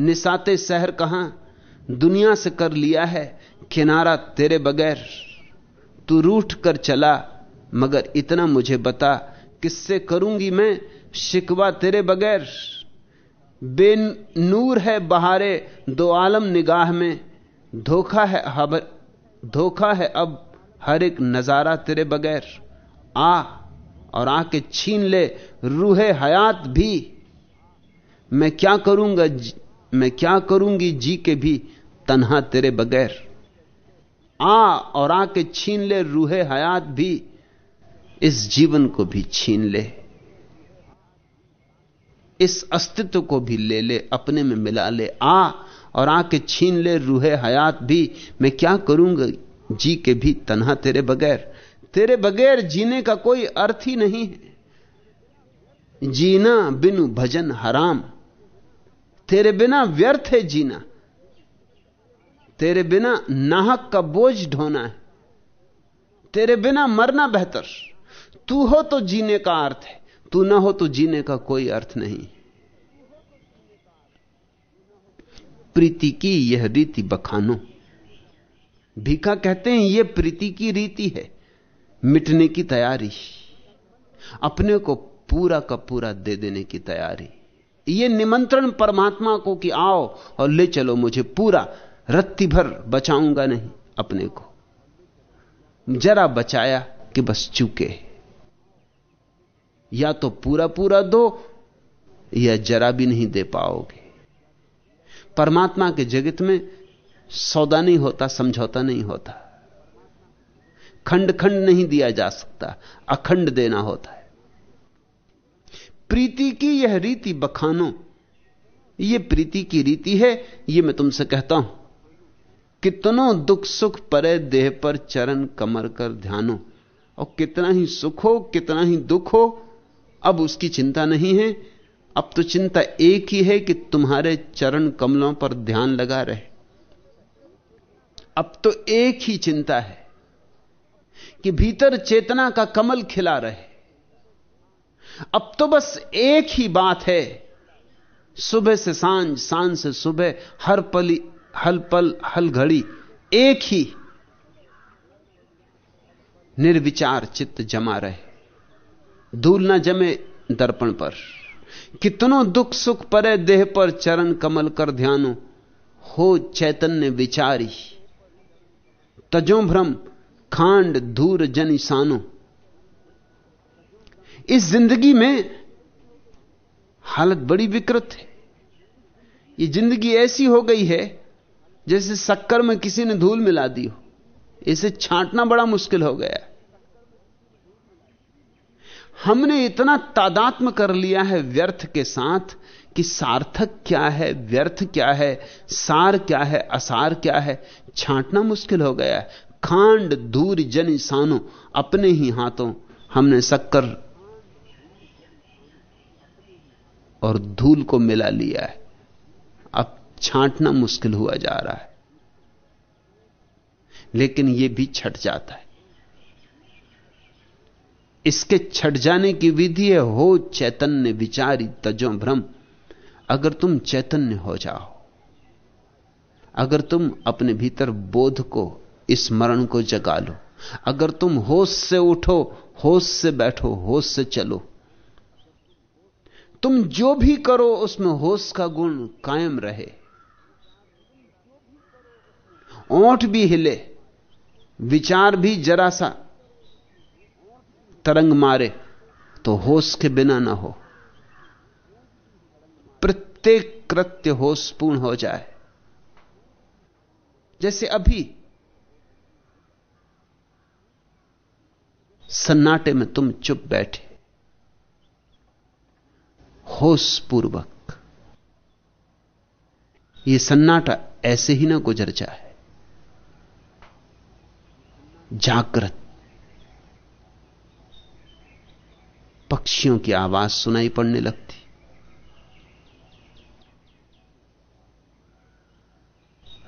निसाते शहर कहाँ, दुनिया से कर लिया है किनारा तेरे बगैर तू रूठ कर चला, मगर इतना मुझे बता, किससे करूँगी मैं शिकवा तेरे बगैर? बेन नूर है बहारे दो आलम निगाह में, धोखा है हबर धोखा है अब हर एक नज़ारा तेरे बगैर। आ और आके छीन ले, रूहे हयात भी। मैं क्या करूँगा मैं क्या करूँगी जी के भी तन्हा तेरे बगैर? आ और आके छीन ले, रूहे हयात भी। इस जीवन को भी छीन ले। इस अस्तित्व को भी ले ले, अपने में मिला ले। आ और आके छीन ले, रूहे हयात भी। मैं क्या करूँगा? जी के भी तनहा तेरे बगैर। तेरे बगैर जीने का कोई अर्थ ही नहीं है। जीना बिनु भजन हराम। तेरे बिना व्यर्थ है जीना। तेरे बिना नाहक का बोझ ढोना है। तेरे बिना मरना बेहतर। तू हो तो जीने का अर्थ है, तू ना हो तो जीने का कोई अर्थ नहीं। प्रीति की यह रीति बखानो। भीखा कहते हैं यह प्रीति की रीति है, मिटने की तैयारी। अपने को पूरा का पूरा दे देने की तैयारी। यह निमंत्रण परमात्मा को कि आओ और ले चलो मुझे पूरा रत्ती भर बचाऊँगा नहीं अपने को। जरा बचाया कि बस चूके। या तो पूरा पूरा दो, या जरा भी नहीं दे पाओगे। परमात्मा के जगत में सौदा नहीं होता, समझौता नहीं होता। खंड खंड नहीं दिया जा सकता, अखंड देना होता है। प्रीति की यह रीति बखानो यह प्रीति की रीति है यह मैं तुमसे कहता हूँ। कितनों दुख सुख परे देह पर चरण कमर कर ध्यानो। और कितना ही सुख हो, कितना ही दुख हो, अब उसकी चिंता नहीं है। अब तो चिंता एक ही है कि तुम्हारे चरण कमलों पर ध्यान लगा रहे। अब तो एक ही चिंता है कि भीतर चेतना का कमल खिला रहे। अब तो बस एक ही बात है, सुबह से साँझ साँझ से सुबह, हर पली हल पल, हल घड़ी, एक ही निर्विचार चित्त जमा रहे। धूल ना जमे दर्पण पर। कितनों दुख सुख परे देह पर चरण कमल कर ध्यानो। हो चैतन्य विचारी। तजो भ्रम, खांड धूर जन सानो। इस ज़िंदगी में हालत बड़ी विकृत है। ये ज़िंदगी ऐसी हो गई है जैसे शक्कर में किसी ने धूल मिला दी हो। इसे छांटना बड़ा मुश्किल हो गया है। हमने इतना तादात्म कर लिया है व्यर्थ के साथ कि सार्थक क्या है, व्यर्थ क्या है, सार क्या है, असार क्या है, छांटना मुश्किल हो गया है। खांड दूर जन, इंसानों, अपने ही हाथों हमने शक्कर और धूल को मिला लिया है। छांटना मुश्किल हुआ जा रहा है। लेकिन यह भी छट जाता है। इसके छट जाने की विधि है, हो चैतन्य विचारी तजो भ्रम। अगर तुम चैतन्य हो जाओ, अगर तुम अपने भीतर बोध को, स्मरण को जगा लो, अगर तुम होश से उठो, होश से बैठो, होश से चलो, तुम जो भी करो, उसमें होश का गुण कायम रहे। ओंठ भी हिले, विचार भी जरा सा तरंग मारे तो होश के बिना ना हो। प्रत्येक कृत्य होशपूर्ण हो जाए। जैसे अभी सन्नाटे में तुम चुप बैठे, होशपूर्वक। यह सन्नाटा ऐसे ही ना गुजर जाए। जागृत। पक्षियों की आवाज़ सुनाई पड़ने लगती।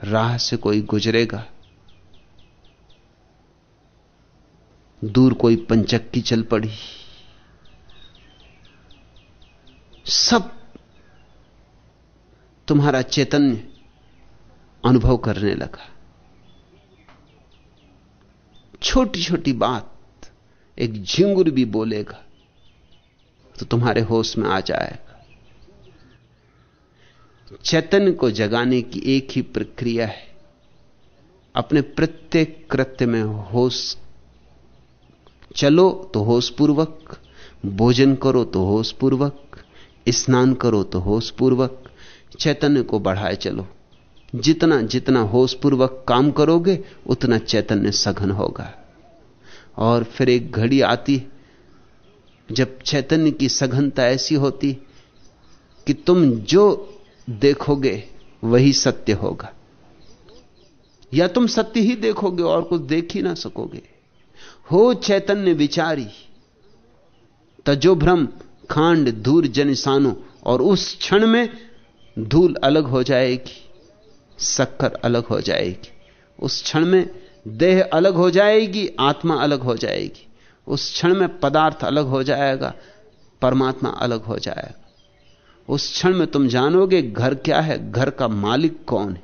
राह से कोई गुजरेगा। दूर कोई पंचक्की चल पड़ी। सब तुम्हारा चैतन्य अनुभव करने लगा। छोटी छोटी बात। एक झिंगुर भी बोलेगा तो तुम्हारे होश में आ जाएगा। चैतन्य को जगाने की एक ही प्रक्रिया है। अपने प्रत्येक कृत्य में होश, चलो तो होश पूर्वक भोजन करो तो होश पूर्वक स्नान करो तो होश पूर्वक चैतन्य को बढ़ाए चलो। जितना जितना होश पूर्वक काम करोगे, उतना चैतन्य सघन होगा। और फिर एक घड़ी आती जब चैतन्य की सघनता ऐसी होती कि तुम जो देखोगे वही सत्य होगा। या तुम सत्य ही देखोगे और कुछ देख ही ना सकोगे। हो चैतन्य विचारी, तजो भ्रम, खांड, धूर जनिसानो और उस क्षण में धूल अलग हो जाएगी, शक्कर अलग हो जाएगी। उस क्षण में देह अलग हो जाएगी, आत्मा अलग हो जाएगी। उस क्षण में पदार्थ अलग हो जाएगा, परमात्मा अलग हो जाएगा। उस क्षण में तुम जानोगे घर क्या है, घर का मालिक कौन है।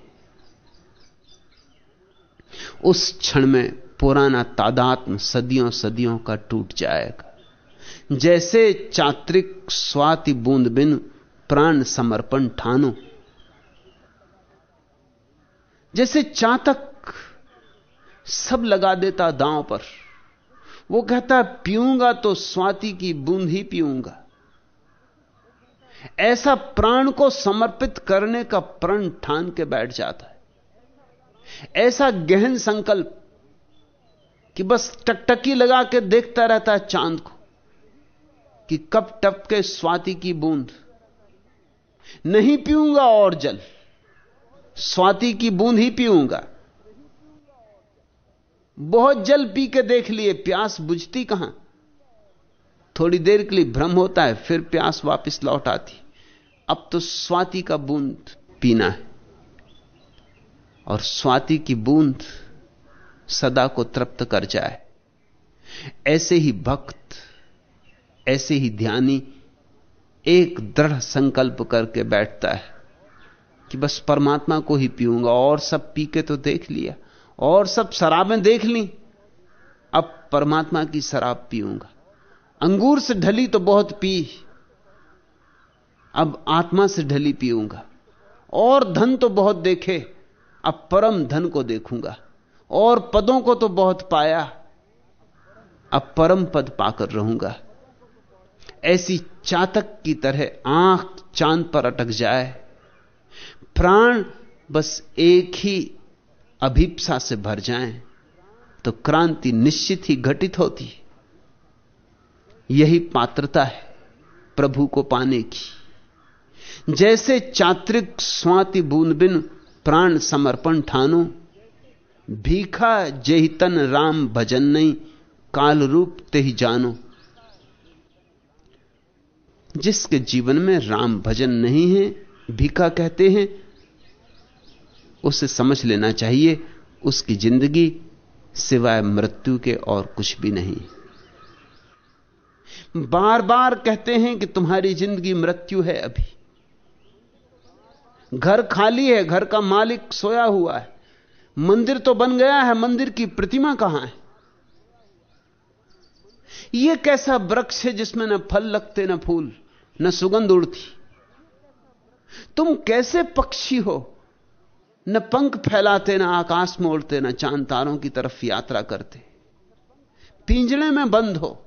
उस क्षण में पुराना तादात्म सदियों सदियों का टूट जाएगा। जैसे चात्रिक स्वाति बूंद बिन प्राण समर्पण ठानो। जैसे चातक सब लगा देता दांव पर। वो कहता, पीऊँगा तो स्वाति की बूंद ही पीऊँगा। ऐसा प्राण को समर्पित करने का प्रण ठान के बैठ जाता है। ऐसा गहन संकल्प कि बस टकटकी लगा के देखता रहता है चाँद को, कि कब टप के स्वाति की बूंद। नहीं पीऊँगा और जल, स्वाति की बूंद ही पीऊँगा। बहुत जल पी के देख लिए, प्यास बुझती कहाँ? थोड़ी देर के लिए भ्रम होता है, फिर प्यास वापस लौट आती। अब तो स्वाति का बूंद पीना है। और स्वाति की बूंद सदा को तृप्त कर जाए। ऐसे ही भक्त, ऐसे ही ध्यानी एक दृढ़ संकल्प करके बैठता है कि बस परमात्मा को ही पीऊँगा, और सब पी के तो देख लिया। और सब शराबें देख ली। अब परमात्मा की शराब पीऊँगा। अंगूर से ढली तो बहुत पी। अब आत्मा से ढली पीऊँगा। और धन तो बहुत देखे। अब परम धन को देखूँगा। और पदों को तो बहुत पाया। अब परम पद पाकर रहूँगा। ऐसी चातक की तरह आँख चाँद पर अटक जाए। प्राण बस एक ही अभिप्सा से भर जाएँ तो क्रांति निश्चित ही घटित होती यही पात्रता है प्रभु को पाने की। जैसे चात्रिक स्वाति बूंद बिन प्राण समर्पण ठानो, भीखा जेहितन राम भजन नहीं, काल रूप ते ही जानो। जिसके जीवन में राम भजन नहीं है, भीखा कहते हैं उसे समझ लेना चाहिए, उसकी ज़िंदगी सिवाय मृत्यु के और कुछ भी नहीं। बार बार कहते हैं कि तुम्हारी ज़िंदगी मृत्यु है अभी। घर खाली है, घर का मालिक सोया हुआ है। मंदिर तो बन गया है, मंदिर की प्रतिमा कहाँ है? यह कैसा वृक्ष है जिसमें न फल लगते, न फूल, न सुगंध उड़ती? तुम कैसे पक्षी हो? न पंख फैलाते, न आकाश में उड़ते न चाँद तारों की तरफ़ यात्रा करते। पिंजड़े में बंद हो।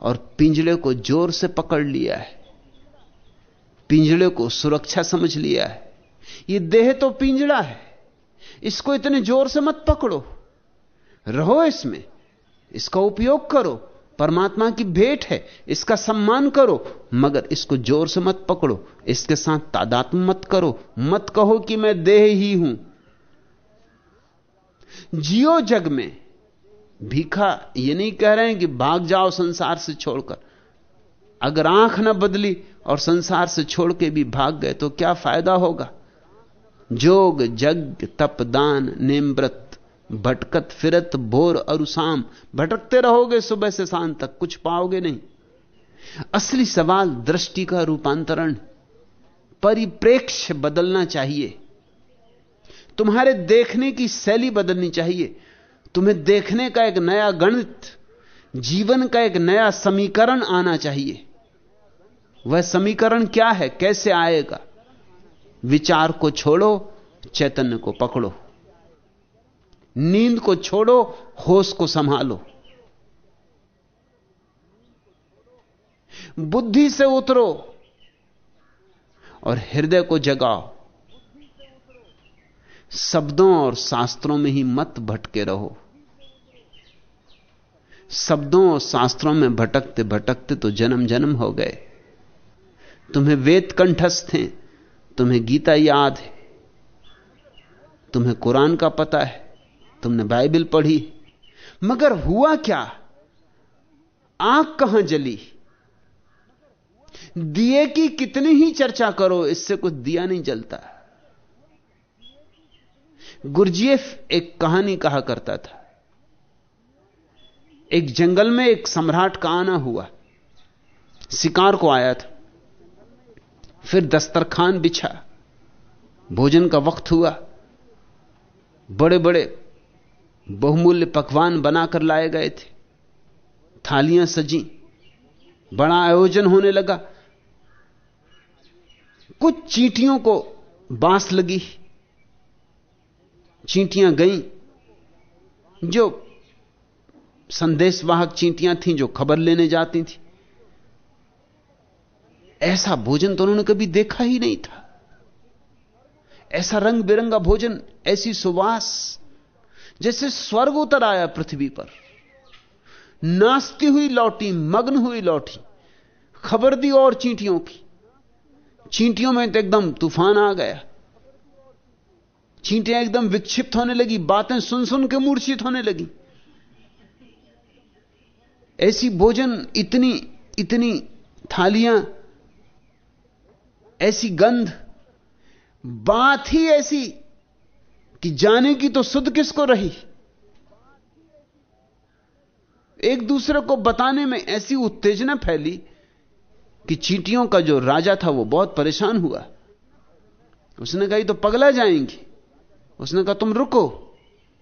और पिंजड़े को ज़ोर से पकड़ लिया है। पिंजड़े को सुरक्षा समझ लिया है। यह देह तो पिंजड़ा है। इसको इतने ज़ोर से मत पकड़ो। रहो इसमें। इसका उपयोग करो। परमात्मा की भेंट है, इसका सम्मान करो, मगर इसको ज़ोर से मत पकड़ो, इसके साथ तादात्म मत करो, मत कहो कि मैं देह ही हूँ। जियो जग में भीखा ये नहीं कह रहे हैं कि भाग जाओ संसार से छोड़कर। अगर आँख ना बदली और संसार से छोड़ के भी भाग गए तो क्या फ़ायदा होगा? जोग, जग, तप, दान नेमव्रत भटकत फिरत भोर और शाम। भटकते रहोगे सुबह से शाम तक, कुछ पाओगे नहीं। असली सवाल दृष्टि का रूपांतरण। परिप्रेक्ष्य बदलना चाहिए। तुम्हारे देखने की शैली बदलनी चाहिए। तुम्हें देखने का एक नया गणित, जीवन का एक नया समीकरण आना चाहिए। वह समीकरण क्या है? कैसे आएगा? विचार को छोड़ो, चैतन्य को पकड़ो। नींद को छोड़ो, होश को संभालो। बुद्धि से उतरो और हृदय को जगाओ। शब्दों और शास्त्रों में ही मत भटके रहो। शब्दों और शास्त्रों में भटकते भटकते तो जन्म जन्म हो गए। तुम्हें वेद कंठस्थ हैं, तुम्हें गीता याद है, तुम्हें कुरान का पता है। तुमने बाइबल पढ़ी। मगर हुआ क्या? आँख कहाँ जली? दिए की कितनी ही चर्चा करो, इससे कुछ दिया नहीं जलता। गुरजीएफ एक कहानी कहा करता था। एक जंगल में एक सम्राट का आना हुआ। शिकार को आया था। फिर दस्तरखान बिछा। भोजन का वक्त हुआ। बड़े बड़े बहुमूल्य पकवान बनाकर लाए गए थे। थालियाँ सजी। बड़ा आयोजन होने लगा। कुछ चींटियों को बाँस लगी। चींटियाँ गईं। जो संदेशवाहक चींटियाँ थीं, जो खबर लेने जाती थी। ऐसा भोजन तो उन्होंने कभी देखा ही नहीं था। ऐसा रंग बिरंगा भोजन, ऐसी सुवास जैसे स्वर्ग उतर आया पृथ्वी पर। नाचती हुई लौटी, मग्न हुई लौटी, खबर दी और चींटियों की। चींटियों में तो एकदम तूफ़ान आ गया। चींटियाँ एकदम विक्षिप्त होने लगी, बातें सुन सुन के मूर्छित होने लगी। ऐसी भोजन, इतनी इतनी थालियाँ, ऐसी गंध, बात ही ऐसी कि जाने की तो सुध किसको रही? एक दूसरे को बताने में ऐसी उत्तेजना फैली कि चींटियों का जो राजा था वो बहुत परेशान हुआ। उसने कहा तो पगला जाएँगी। उसने कहा, तुम रुको।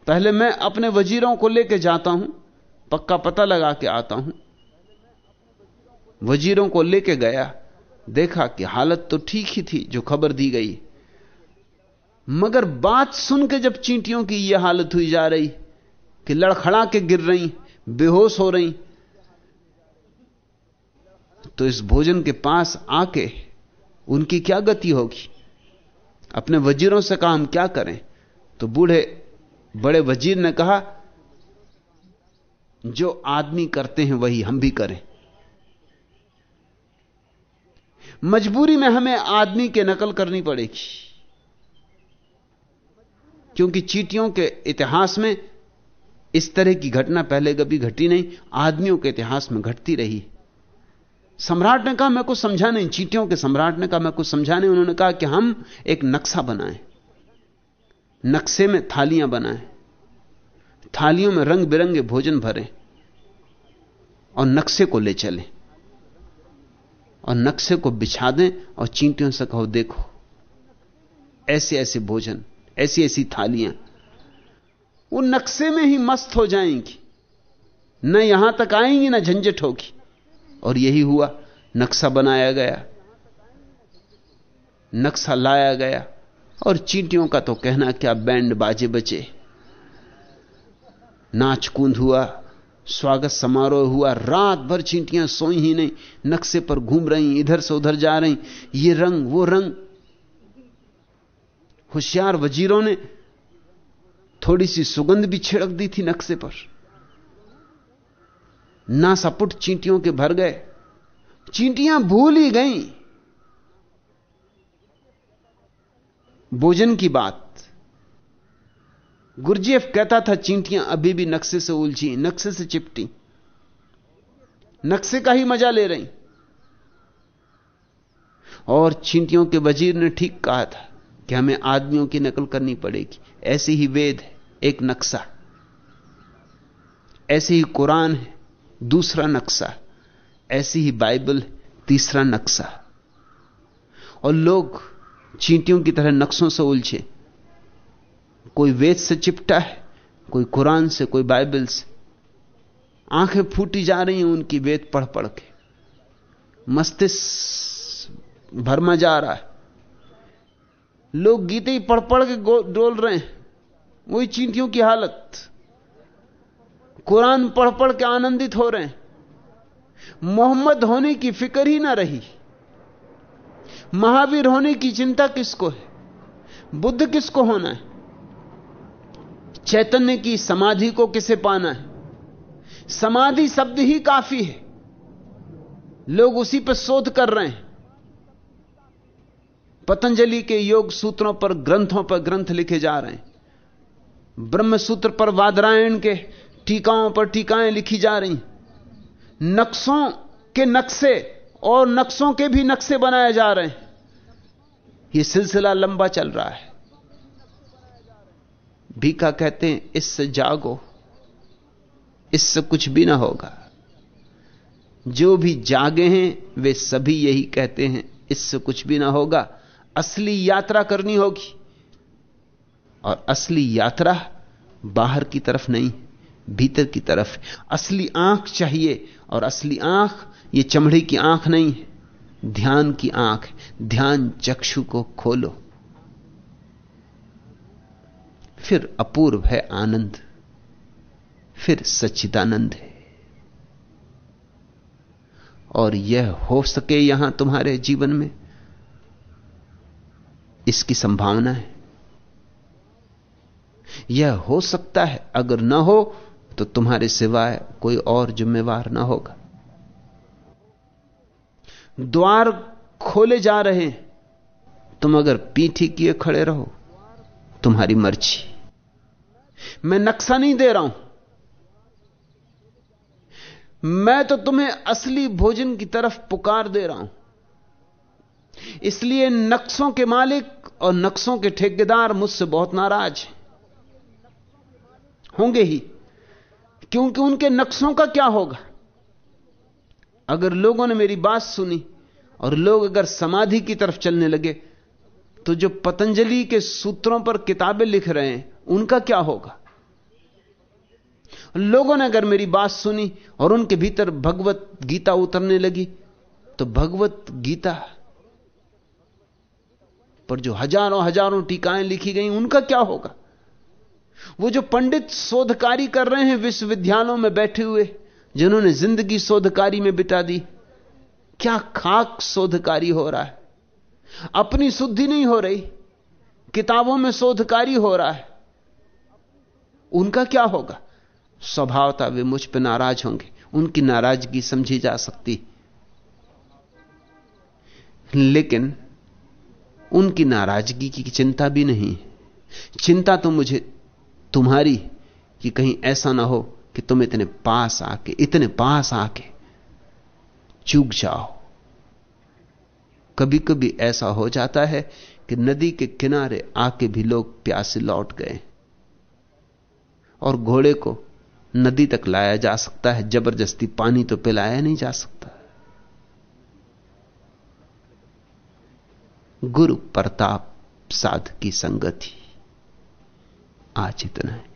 पहले मैं अपने वजीरों को लेकर जाता हूँ, पक्का पता लगा के आता हूँ। वजीरों को लेके गया, देखा कि हालत तो ठीक ही थी, जो खबर दी गई। मगर बात सुन के जब चींटियों की यह हालत हुई जा रही, कि लड़खड़ा के गिर रही, बेहोश हो रही तो इस भोजन के पास आके उनकी क्या गति होगी? अपने वजीरों से कहा हम क्या करें? तो बूढ़े बड़े वज़ीर ने कहा, जो आदमी करते हैं वही हम भी करें। मजबूरी में हमें आदमी के नकल करनी पड़ेगी। क्योंकि चीटियों के इतिहास में इस तरह की घटना पहले कभी घटी नहीं, आदमियों के इतिहास में घटती रही। सम्राट ने कहा, मैं कुछ समझा नहीं, चीटियों के सम्राट ने कहा, मैं कुछ समझा नहीं। उन्होंने कहा कि हम एक नक्शा बनाएँ, नक्शे में थालियाँ बनाएँ, थालियों में रंग बिरंगे भोजन भरें और नक्शे को ले चलें और नक्शे को बिछा दें और चींटियों से कहो, देखो ऐसे ऐसे भोजन ऐसी ऐसी थालियाँ। वो नक्शे में ही मस्त हो जाएँगी। न यहाँ तक आएँगी, ना झंझट होगी। और यही हुआ, नक्शा बनाया गया। नक्शा लाया गया। और चींटियों का तो कहना क्या बैंड बाजे बचे नाच कूद हुआ, स्वागत समारोह हुआ, रात भर चींटियाँ सोई ही नहीं, नक्शे पर घूम रही, इधर से उधर जा रही। ये रंग, वो रंग होशियार वजीरों ने थोड़ी सी सुगंध भी छिड़क दी थी नक्शे पर। ना सपुट चींटियों के भर गए। चींटियाँ भूल ही गईं। भोजन की बात। गुरजेफ कहता था, चींटियाँ अभी भी नक्शे से उलझी, नक्शे से चिपटी। नक्शे का ही मज़ा ले रही। और चींटियों के वज़ीर ने ठीक कहा था। कि हमें आदमियों की नकल करनी पड़ेगी। ऐसे ही वेद है, एक नक्शा। ऐसे ही कुरान है, दूसरा नक्शा। ऐसी ही बाइबल तीसरा नक्शा। और लोग चींटियों की तरह नक्शों से उलझे। कोई वेद से चिपटा है, कोई कुरान से, कोई बाइबल से। आँखें फूटी जा रही हैं उनकी, वेद पढ़ पढ़ के। मस्तिष्क भरमा जा रहा है। लोग गीते ही पढ़ पढ़ के डोल रहे हैं। वही चींटियों की हालत। कुरान पढ़ पढ़ के आनंदित हो रहे हैं। मोहम्मद होने की फ़िक्र ही ना रही। महावीर होने की चिंता किसको है? बुद्ध किसको होना है? चैतन्य की समाधि को किसे पाना है? समाधि शब्द ही काफ़ी है। लोग उसी पर शोध कर रहे हैं। पतंजलि के योग सूत्रों पर, ग्रंथों पर ग्रंथ लिखे जा रहे हैं। ब्रह्म सूत्र पर वादरायण के टीकाओं पर टीकाएँ लिखी जा रही नक्शों के नक्शे और नक्शों के भी नक्शे बनाए जा रहे हैं। यह सिलसिला लंबा चल रहा है। भीखा कहते हैं, इससे जागो, इससे कुछ भी ना होगा। जो भी जागे हैं, वे सभी यही कहते हैं, इससे कुछ भी ना होगा। असली यात्रा करनी होगी। और असली यात्रा बाहर की तरफ़ नहीं, भीतर की तरफ़ असली आँख चाहिए, और असली आँख, ये चमड़े की आँख नहीं है, ध्यान की आँख ध्यान चक्षु को खोलो। फिर अपूर्व है आनंद, फिर सच्चिदानंद है। और यह हो सके यहाँ तुम्हारे जीवन में। इसकी संभावना है। यह हो सकता है, अगर ना हो तो तुम्हारे सिवाय कोई और जिम्मेवार ना होगा। द्वार खोले जा रहे हैं। तुम अगर पीठी किए खड़े रहो, तुम्हारी मर्ज़ी। मैं नक्शा नहीं दे रहा हूँ। मैं तो तुम्हें असली भोजन की तरफ़ पुकार दे रहा हूँ। इसलिए नक्शों के मालिक और नक्शों के ठेकेदार मुझसे बहुत नाराज़ हैं। होंगे ही, क्योंकि उनके नक्शों का क्या होगा? अगर लोगों ने मेरी बात सुनी और लोग अगर समाधि की तरफ़ चलने लगे तो जो पतंजलि के सूत्रों पर किताबें लिख रहे हैं, उनका क्या होगा? लोगों ने अगर मेरी बात सुनी और उनके भीतर भगवत गीता उतरने लगी तो भगवत गीता पर जो हज़ारों हज़ारों टीकाएँ लिखी गई, उनका क्या होगा? वो जो पंडित शोधकारी कर रहे हैं विश्वविद्यालयों में बैठे हुए, जिन्होंने ज़िंदगी शोधकारी में बिता दी, क्या खाक शोधकारी हो रहा है? अपनी शुद्धि नहीं हो रही, किताबों में शोधकारी हो रहा है। उनका क्या होगा? स्वभावता वे मुझ पर नाराज़ होंगे, उनकी नाराज़गी समझी जा सकती। लेकिन उनकी नाराज़गी की चिंता भी नहीं है। चिंता तो मुझे तुम्हारी कि कहीं ऐसा ना हो कि तुम इतने पास आके, इतने पास आके चूक जाओ। कभी कभी ऐसा हो जाता है कि नदी के किनारे आके भी लोग प्यासे लौट गए और घोड़े को नदी तक लाया जा सकता है, ज़बरदस्ती पानी तो पिलाया नहीं जा सकता। गुरु प्रताप साध की संगति। आज इतना है।